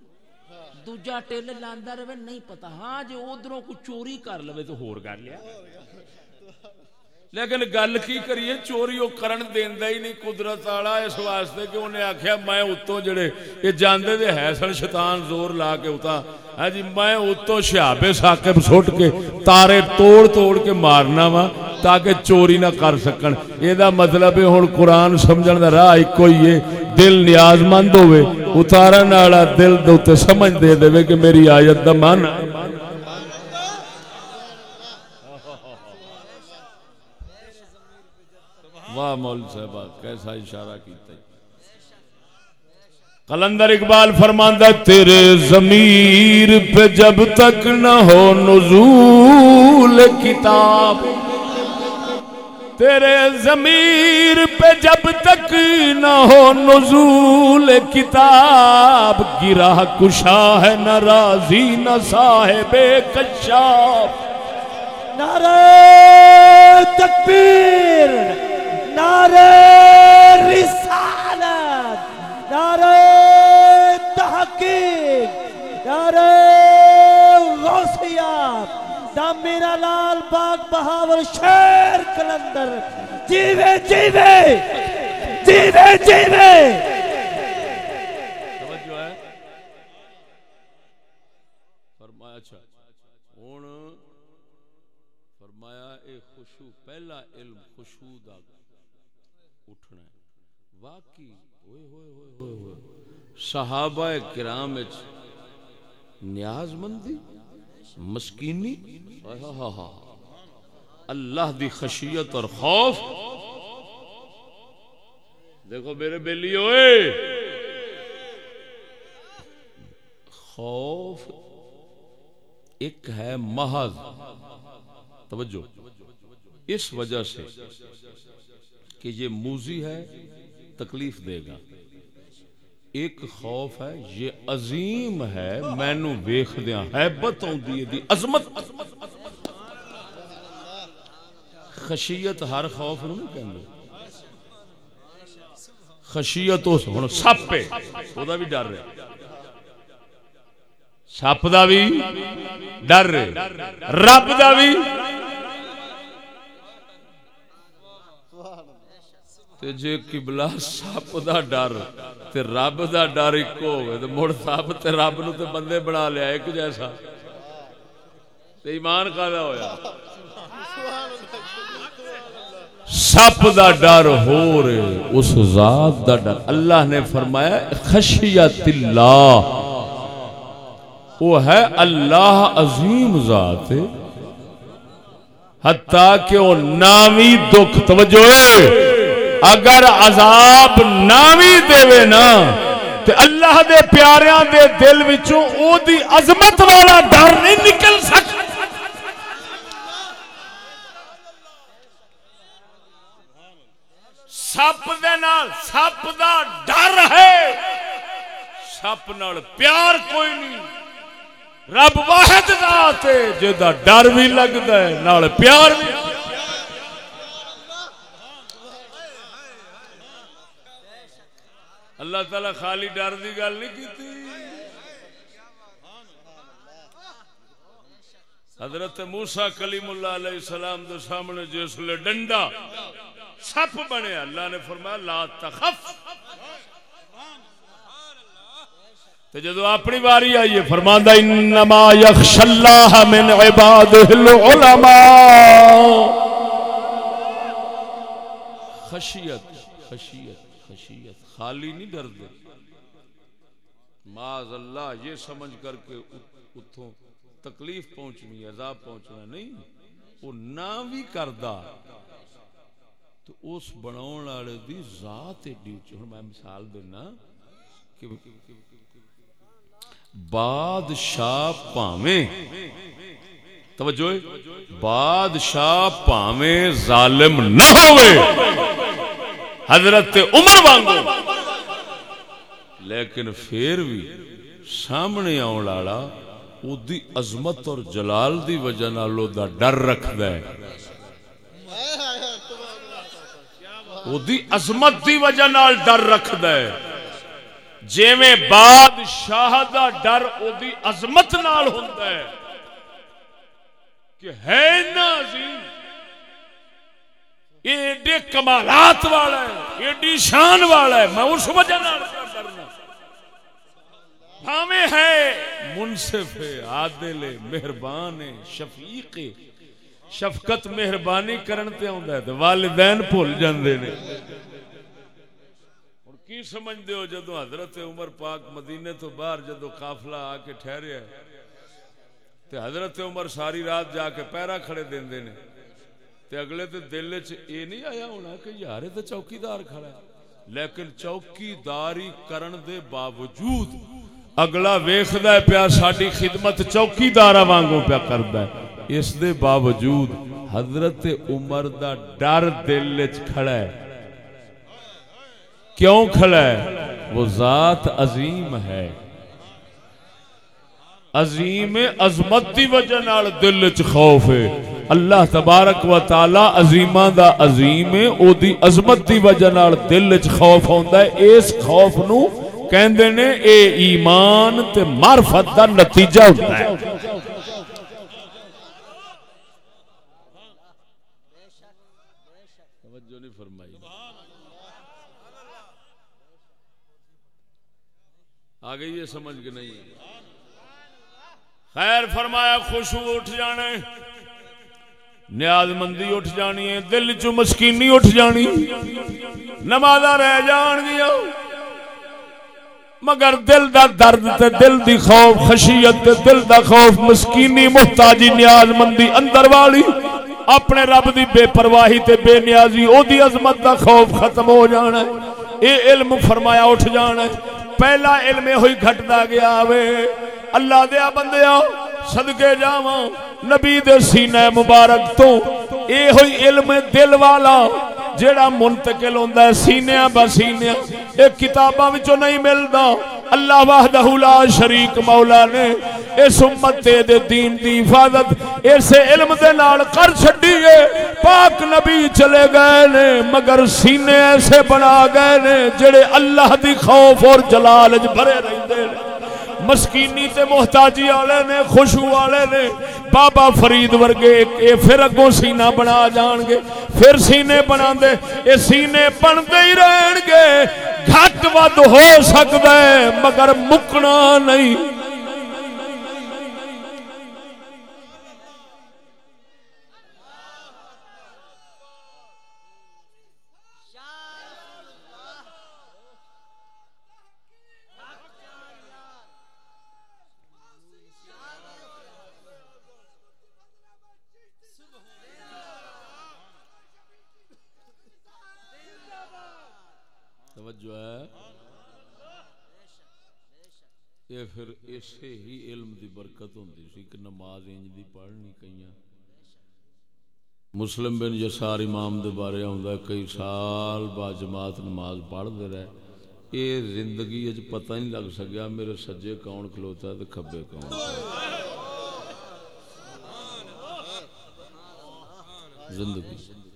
ਦੂਜਾ ਟਿੱਲ ਲਾਂਦਾ ਰਵੇ ਨਹੀਂ ਪਤਾ ਹਾਂ ਜੇ ਉਧਰੋਂ ਕੋਈ ਚੋਰੀ ਕਰ ਲਵੇ ਤਾਂ ਹੋਰ لیکن گل کی کریے، چوری وہ کرن دیندا ہی نہیں، قدرت والا اس واسطے کہ انہیں آکھیا، میں اتوں جڑے یہ جاندے دے ہے سن شیطان زور لا کے اتا ہاں جی میں اتوں شہاب ثاقب سٹ کے تارے توڑ توڑ کے مارنا وا تاکہ چوری نہ کر سکن۔ اے مطلب ہے ہن قرآن سمجھن دا راہ ایک ہی ہے۔ دل نیاز مند ہوے والا دل دے سمجھ دے دے کہ میری آیت دا معنی واہ مول صاحبہ، کیسا اشارہ کیتا ہے۔ قلندر اقبال فرماندہ، تیرے ضمیر پہ جب تک نہ ہو نزول کتاب، تیرے ضمیر پہ جب تک نہ ہو نزول کتاب گرا کشا ہے، نہ راضی، نہ صاحب کشاف۔ نعرہ تکبیر۔ نعرہ رسالت، نعرہ تحقیق، نعرہ غوثیات، دا میرا لال باغ بہاور شیر کلندر۔ جیوے جیوے جیوے جیوے۔ توجہ ہے۔ فرمایا اچھا۔ ہوں، فرمایا، اے خوشو، پہلا علم خوشو دا۔ اٹھنا ہے۔ واقعی، ہوئے ہوئے ہوئے ہوئے ہوئے۔ صحابہ کرام وچ نیاز مندی، مسکینی اللہ دی خشیت اور خوف۔ دیکھو میرے بیلی ہوئے۔ خوف ایک ہے محض۔ توجہ۔ اس وجہ سے کہ یہ موزی ہے، تکلیف دے گا۔ ایک خوف ہے، یہ عظیم ہے، مینو ویخ دیا حیبت آدھی ہے، دی عظمت۔ خشیت ہر خوف نو نہیں کہندے۔ خشیت اس ہن سپ ہے او بھی ڈر ہے سپ دا بھی ڈر رہے۔ رب دا بھی تے جے قبلہ سپ دا ڈر تے رب دا ڈر اکو ہوئے تے مڑ سپ تے رب نو تے بندے بنا لیا ایک جیسا تے ایمان کالا ہویا سپ دا ڈر ہو رہے اس ذات دا ڈر۔ اللہ نے فرمایا، خشیت اللہ۔ وہ ہے اللہ عظیم ذات۔ ہے حتیٰ کہ وہ نامی دکھ، توجہ۔ ہے اگر عذاب نامی دے نا، تے اللہ دے پیاریاں دے دل وچوں او دی عظمت والا ڈر نہیں نکل سکتا۔ سپ دے نال سپ دا ڈر ہے۔ سپ نال پیار کوئی نہیں۔ رب واحد ذات ہے جدا ڈر بھی لگدا ہے، نال پیار بھی۔ اللہ تعالی خالی ڈر دی گل نہیں کیتی۔ حضرت موسیٰ کلیم اللہ علیہ السلام دے سامنے جس لے ڈنڈا سپ بنے، اللہ نے فرمایا، لا تخف۔ تو جدو اپنی باری آئی ہے، فرماندہ، انما یخش اللہ من عبادہ العلماء۔ خشیت خشیت۔ خشیت، خالی نہیں ڈر دے معاذ اللہ یہ سمجھ کر کے اتھوں تکلیف پہنچنی، عذاب پہنچنا نہیں، وہ نہ بھی کردہ۔ تو اس بناؤن والے دی ذات ایڈی اچھی ہن میں مثال دینا کہ بادشاہ پاویں۔ توجہ۔ بادشاہ پاویں، ظالم نہ ہوئے۔ حضرت عمر وانگو۔ لیکن پھر بھی سامنے آن والا دی عظمت اور جلال دی وجہ نالو دا ڈر رکھدا ہے۔ دی عظمت دی وجہ نال ڈر رکھدا ہے۔ جویں بادشاہ دا ڈر دی عظمت نال ہوندا ہے۔ کہ ہے نا عظیم۔ ایڈے کمالات والا ہے، ایڈی شان والا ہے، میں اس وجہ ڈرنا ہے، منصف ہے، عادل مہربان ہے، شفیق شفقت مہربانی کرن تے ہوندا ہے، تے والدین بھول جاندے نے۔ اور کی سمجھ دیو جدو حضرت عمر پاک مدینے تو باہر جدو قافلہ آ کے ٹھہرے ہے، تے حضرت عمر ساری رات جا کے پیرا کھڑے دیندے نے۔ تے اگلے تے دل چ اے نہیں آیا ہونا کہ یار تے چوکیدار کھڑا ہے۔ لیکن چوکیداری کرن دے باوجود اگلا ویکھدا ہے پیا ساڈی خدمت چوکیداراں وانگوں پیا کردا ہے۔ اس دے باوجود حضرت عمر دا ڈر دل وچ کھڑا ہے۔ کیوں کھڑا ہے؟ وہ ذات عظیم ہے۔ عظیم عظمت دی وجہ نال دل وچ خوف ہے۔ اللہ تبارک و تعالی عظیمہ دا عظیم ہے، او دی عظمت دی وجہ نال دل وچ خوف ہوندا ہے۔ اس خوف نو کہندے نے، اے ایمان تے معرفت دا نتیجہ ہوندا ہے۔ آ گئی یہ سمجھ کے نہیں۔ خیر فرمایا، خوش اٹھ جانے۔ نیاز مندی اٹھ جانی ہے، دل چو مسکینی اٹھ جانی نمازہ رہ جان گیا۔ مگر دل دا درد تے دل دی خوف، خشیت تے دل دا خوف، مسکینی، محتاجی، نیاز مندی اندر والی۔ اپنے رب دی بے پرواہی تے بے نیازی، او دی عظمت دا خوف ختم ہو جانا ہے۔ اے علم فرمایا اٹھ جانا ہے۔ پہلا علم ہوئی گھٹ دا گیا وے۔ اللہ دیا بندیاں صدقے جاواں نبی دے سینے مبارک تو اے ہوئی علم دل والا جیڑا منتقل ہوندا ہے سینے با سینے اے کتاباں وچوں نہیں ملدا۔ اللہ وحدہ لا شریک مولا نے اس امت دے دین دی حفاظت اس علم دے نال کر چھڈی اے پاک نبی چلے گئے نے، مگر سینے ایسے بنا گئے نے جڑے اللہ دی خوف اور جلال وچ بھرے رہندے نے۔ مسکینی تے محتاجی والے نے خوشو والے نے، بابا فرید ورگے اے پھر اگوں سینہ بنا جان گے، پھر سینے بنا دے اے سینے بنتے ہی رہن گے۔ گھٹ ود ہو سکتا ہے مگر مکنا نہیں۔ توجہ ہے، یہ پھر اسے ہی علم دی برکت ہوندی سی کہ نماز انج دی پڑھنی کئیاں۔ مسلم بن یسار امام دے بارے آਉਂਦਾ کئی سال بعد جماعت نماز پڑھ دے رہے۔ یہ زندگی اج پتہ نہیں لگ سکیا میرے سجے کون کھلوتا ہے تے کھبے کون۔ زندگی۔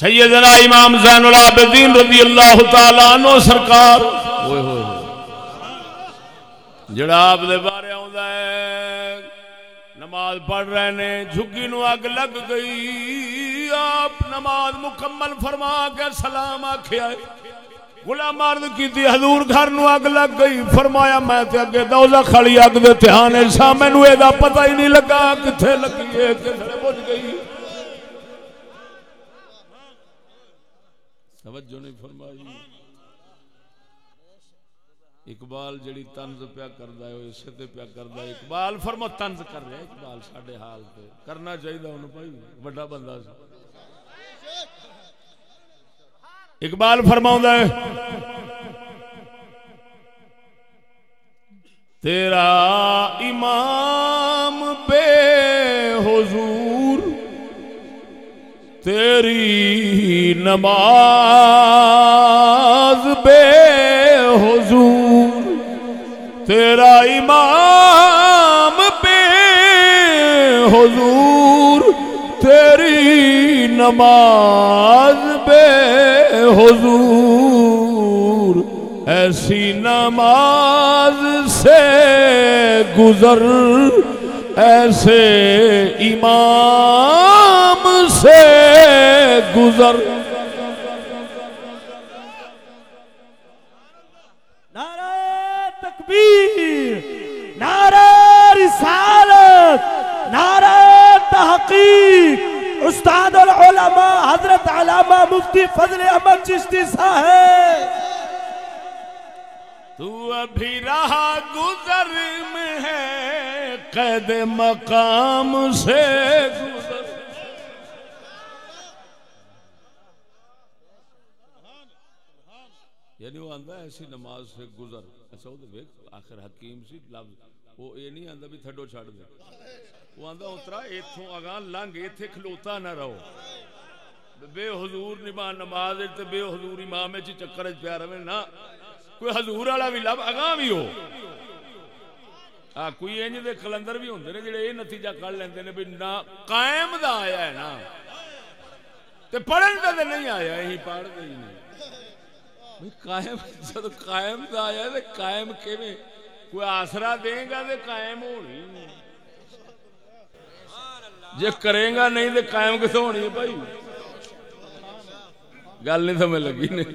سیدنا امام زین العابدین رضی اللہ تعالی عنہ سرکار۔ اوئے ہوئے جڑا آپ دے بارے آوندا ہے نماز پڑھ رہے نے جھگی نو اگ لگ گئی۔ آپ نماز مکمل فرما کے سلام آکھیا غلام عرض کیتی حضور گھر نو اگ لگ گئی۔ فرمایا میں تے اگے دوزخ خالی اگ دے تہانے سا مینوں اے دا پتہ ہی نہیں لگا کتھے لگی ہے کتھے بج گئی۔ توجہ نہیں فرمائی۔ اقبال جڑی طنز پیا کردا ہے او اسے تے پیا کردا ہے۔ اقبال فرمو طنز کر رہا ہے اقبال ساڈے حال تے۔ کرنا چاہیے انہوں بھائی بڑا بندہ سی۔ اقبال فرماوندا ہے، تیرا امام بے حضور تیری نماز بے حضور، تیرا امام بے حضور، تیری نماز بے حضور۔ ایسی نماز سے گزر، ایسے امام سے گزر۔ نعرہ تکبیر نعرہ رسالت نعرہ تحقیق۔ استاد العلماء حضرت علامہ مفتی فضل احمد چشتی صاحب۔ تو ابھی رہا گزر میں ہے قید مقام سے یعنی وہ آندا ایسی نماز سے گزر۔ اچھا وہ دیکھ، آخر حکیم سی، لفظ۔ وہ یہ نہیں آندا بھی تھڈو چھڑ دے۔ وہ آندا اترا، ایتھوں اگاں لنگ، ایتھے کھلوتا نہ رہو۔ بے حضور نماز نماز تے بے حضور امام چ چکر چ پیا رہے نا کوئی حضور والا بھی لب اگاں بھی ہو۔ ہاں کوئی انج دے کلندر بھی ہوندے نے جڑے یہ نتیجہ کر لیندے نے بھی نہ قائم دا آیا ہے نا تے پڑھن دا تے نہیں آیا یہی پڑھ دے نہیں۔ قائم جد قائم دا آیا تے قائم کیویں؟ کوئی آسرا دے گا تے قائم ہونی نہیں جے کرے گا نہیں تے قائم کتوں ہونی ہے بھائی؟ گل نہیں سمجھ لگی نہیں۔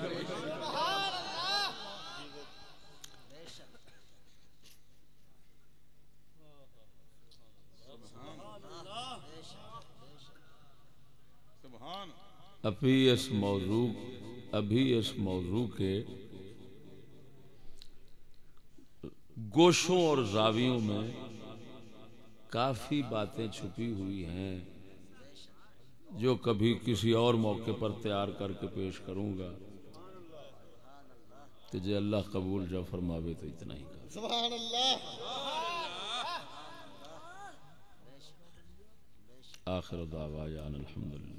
ابھی اس موضوع ابھی اس موضوع کے گوشوں اور زاویوں میں کافی باتیں چھپی ہوئی ہیں جو کبھی کسی اور موقع پر تیار کر کے پیش کروں گا تو جے اللہ قبول جا فرماوے تو اتنا ہی کر۔ سبحان اللہ آخر دعوانا الحمدللہ۔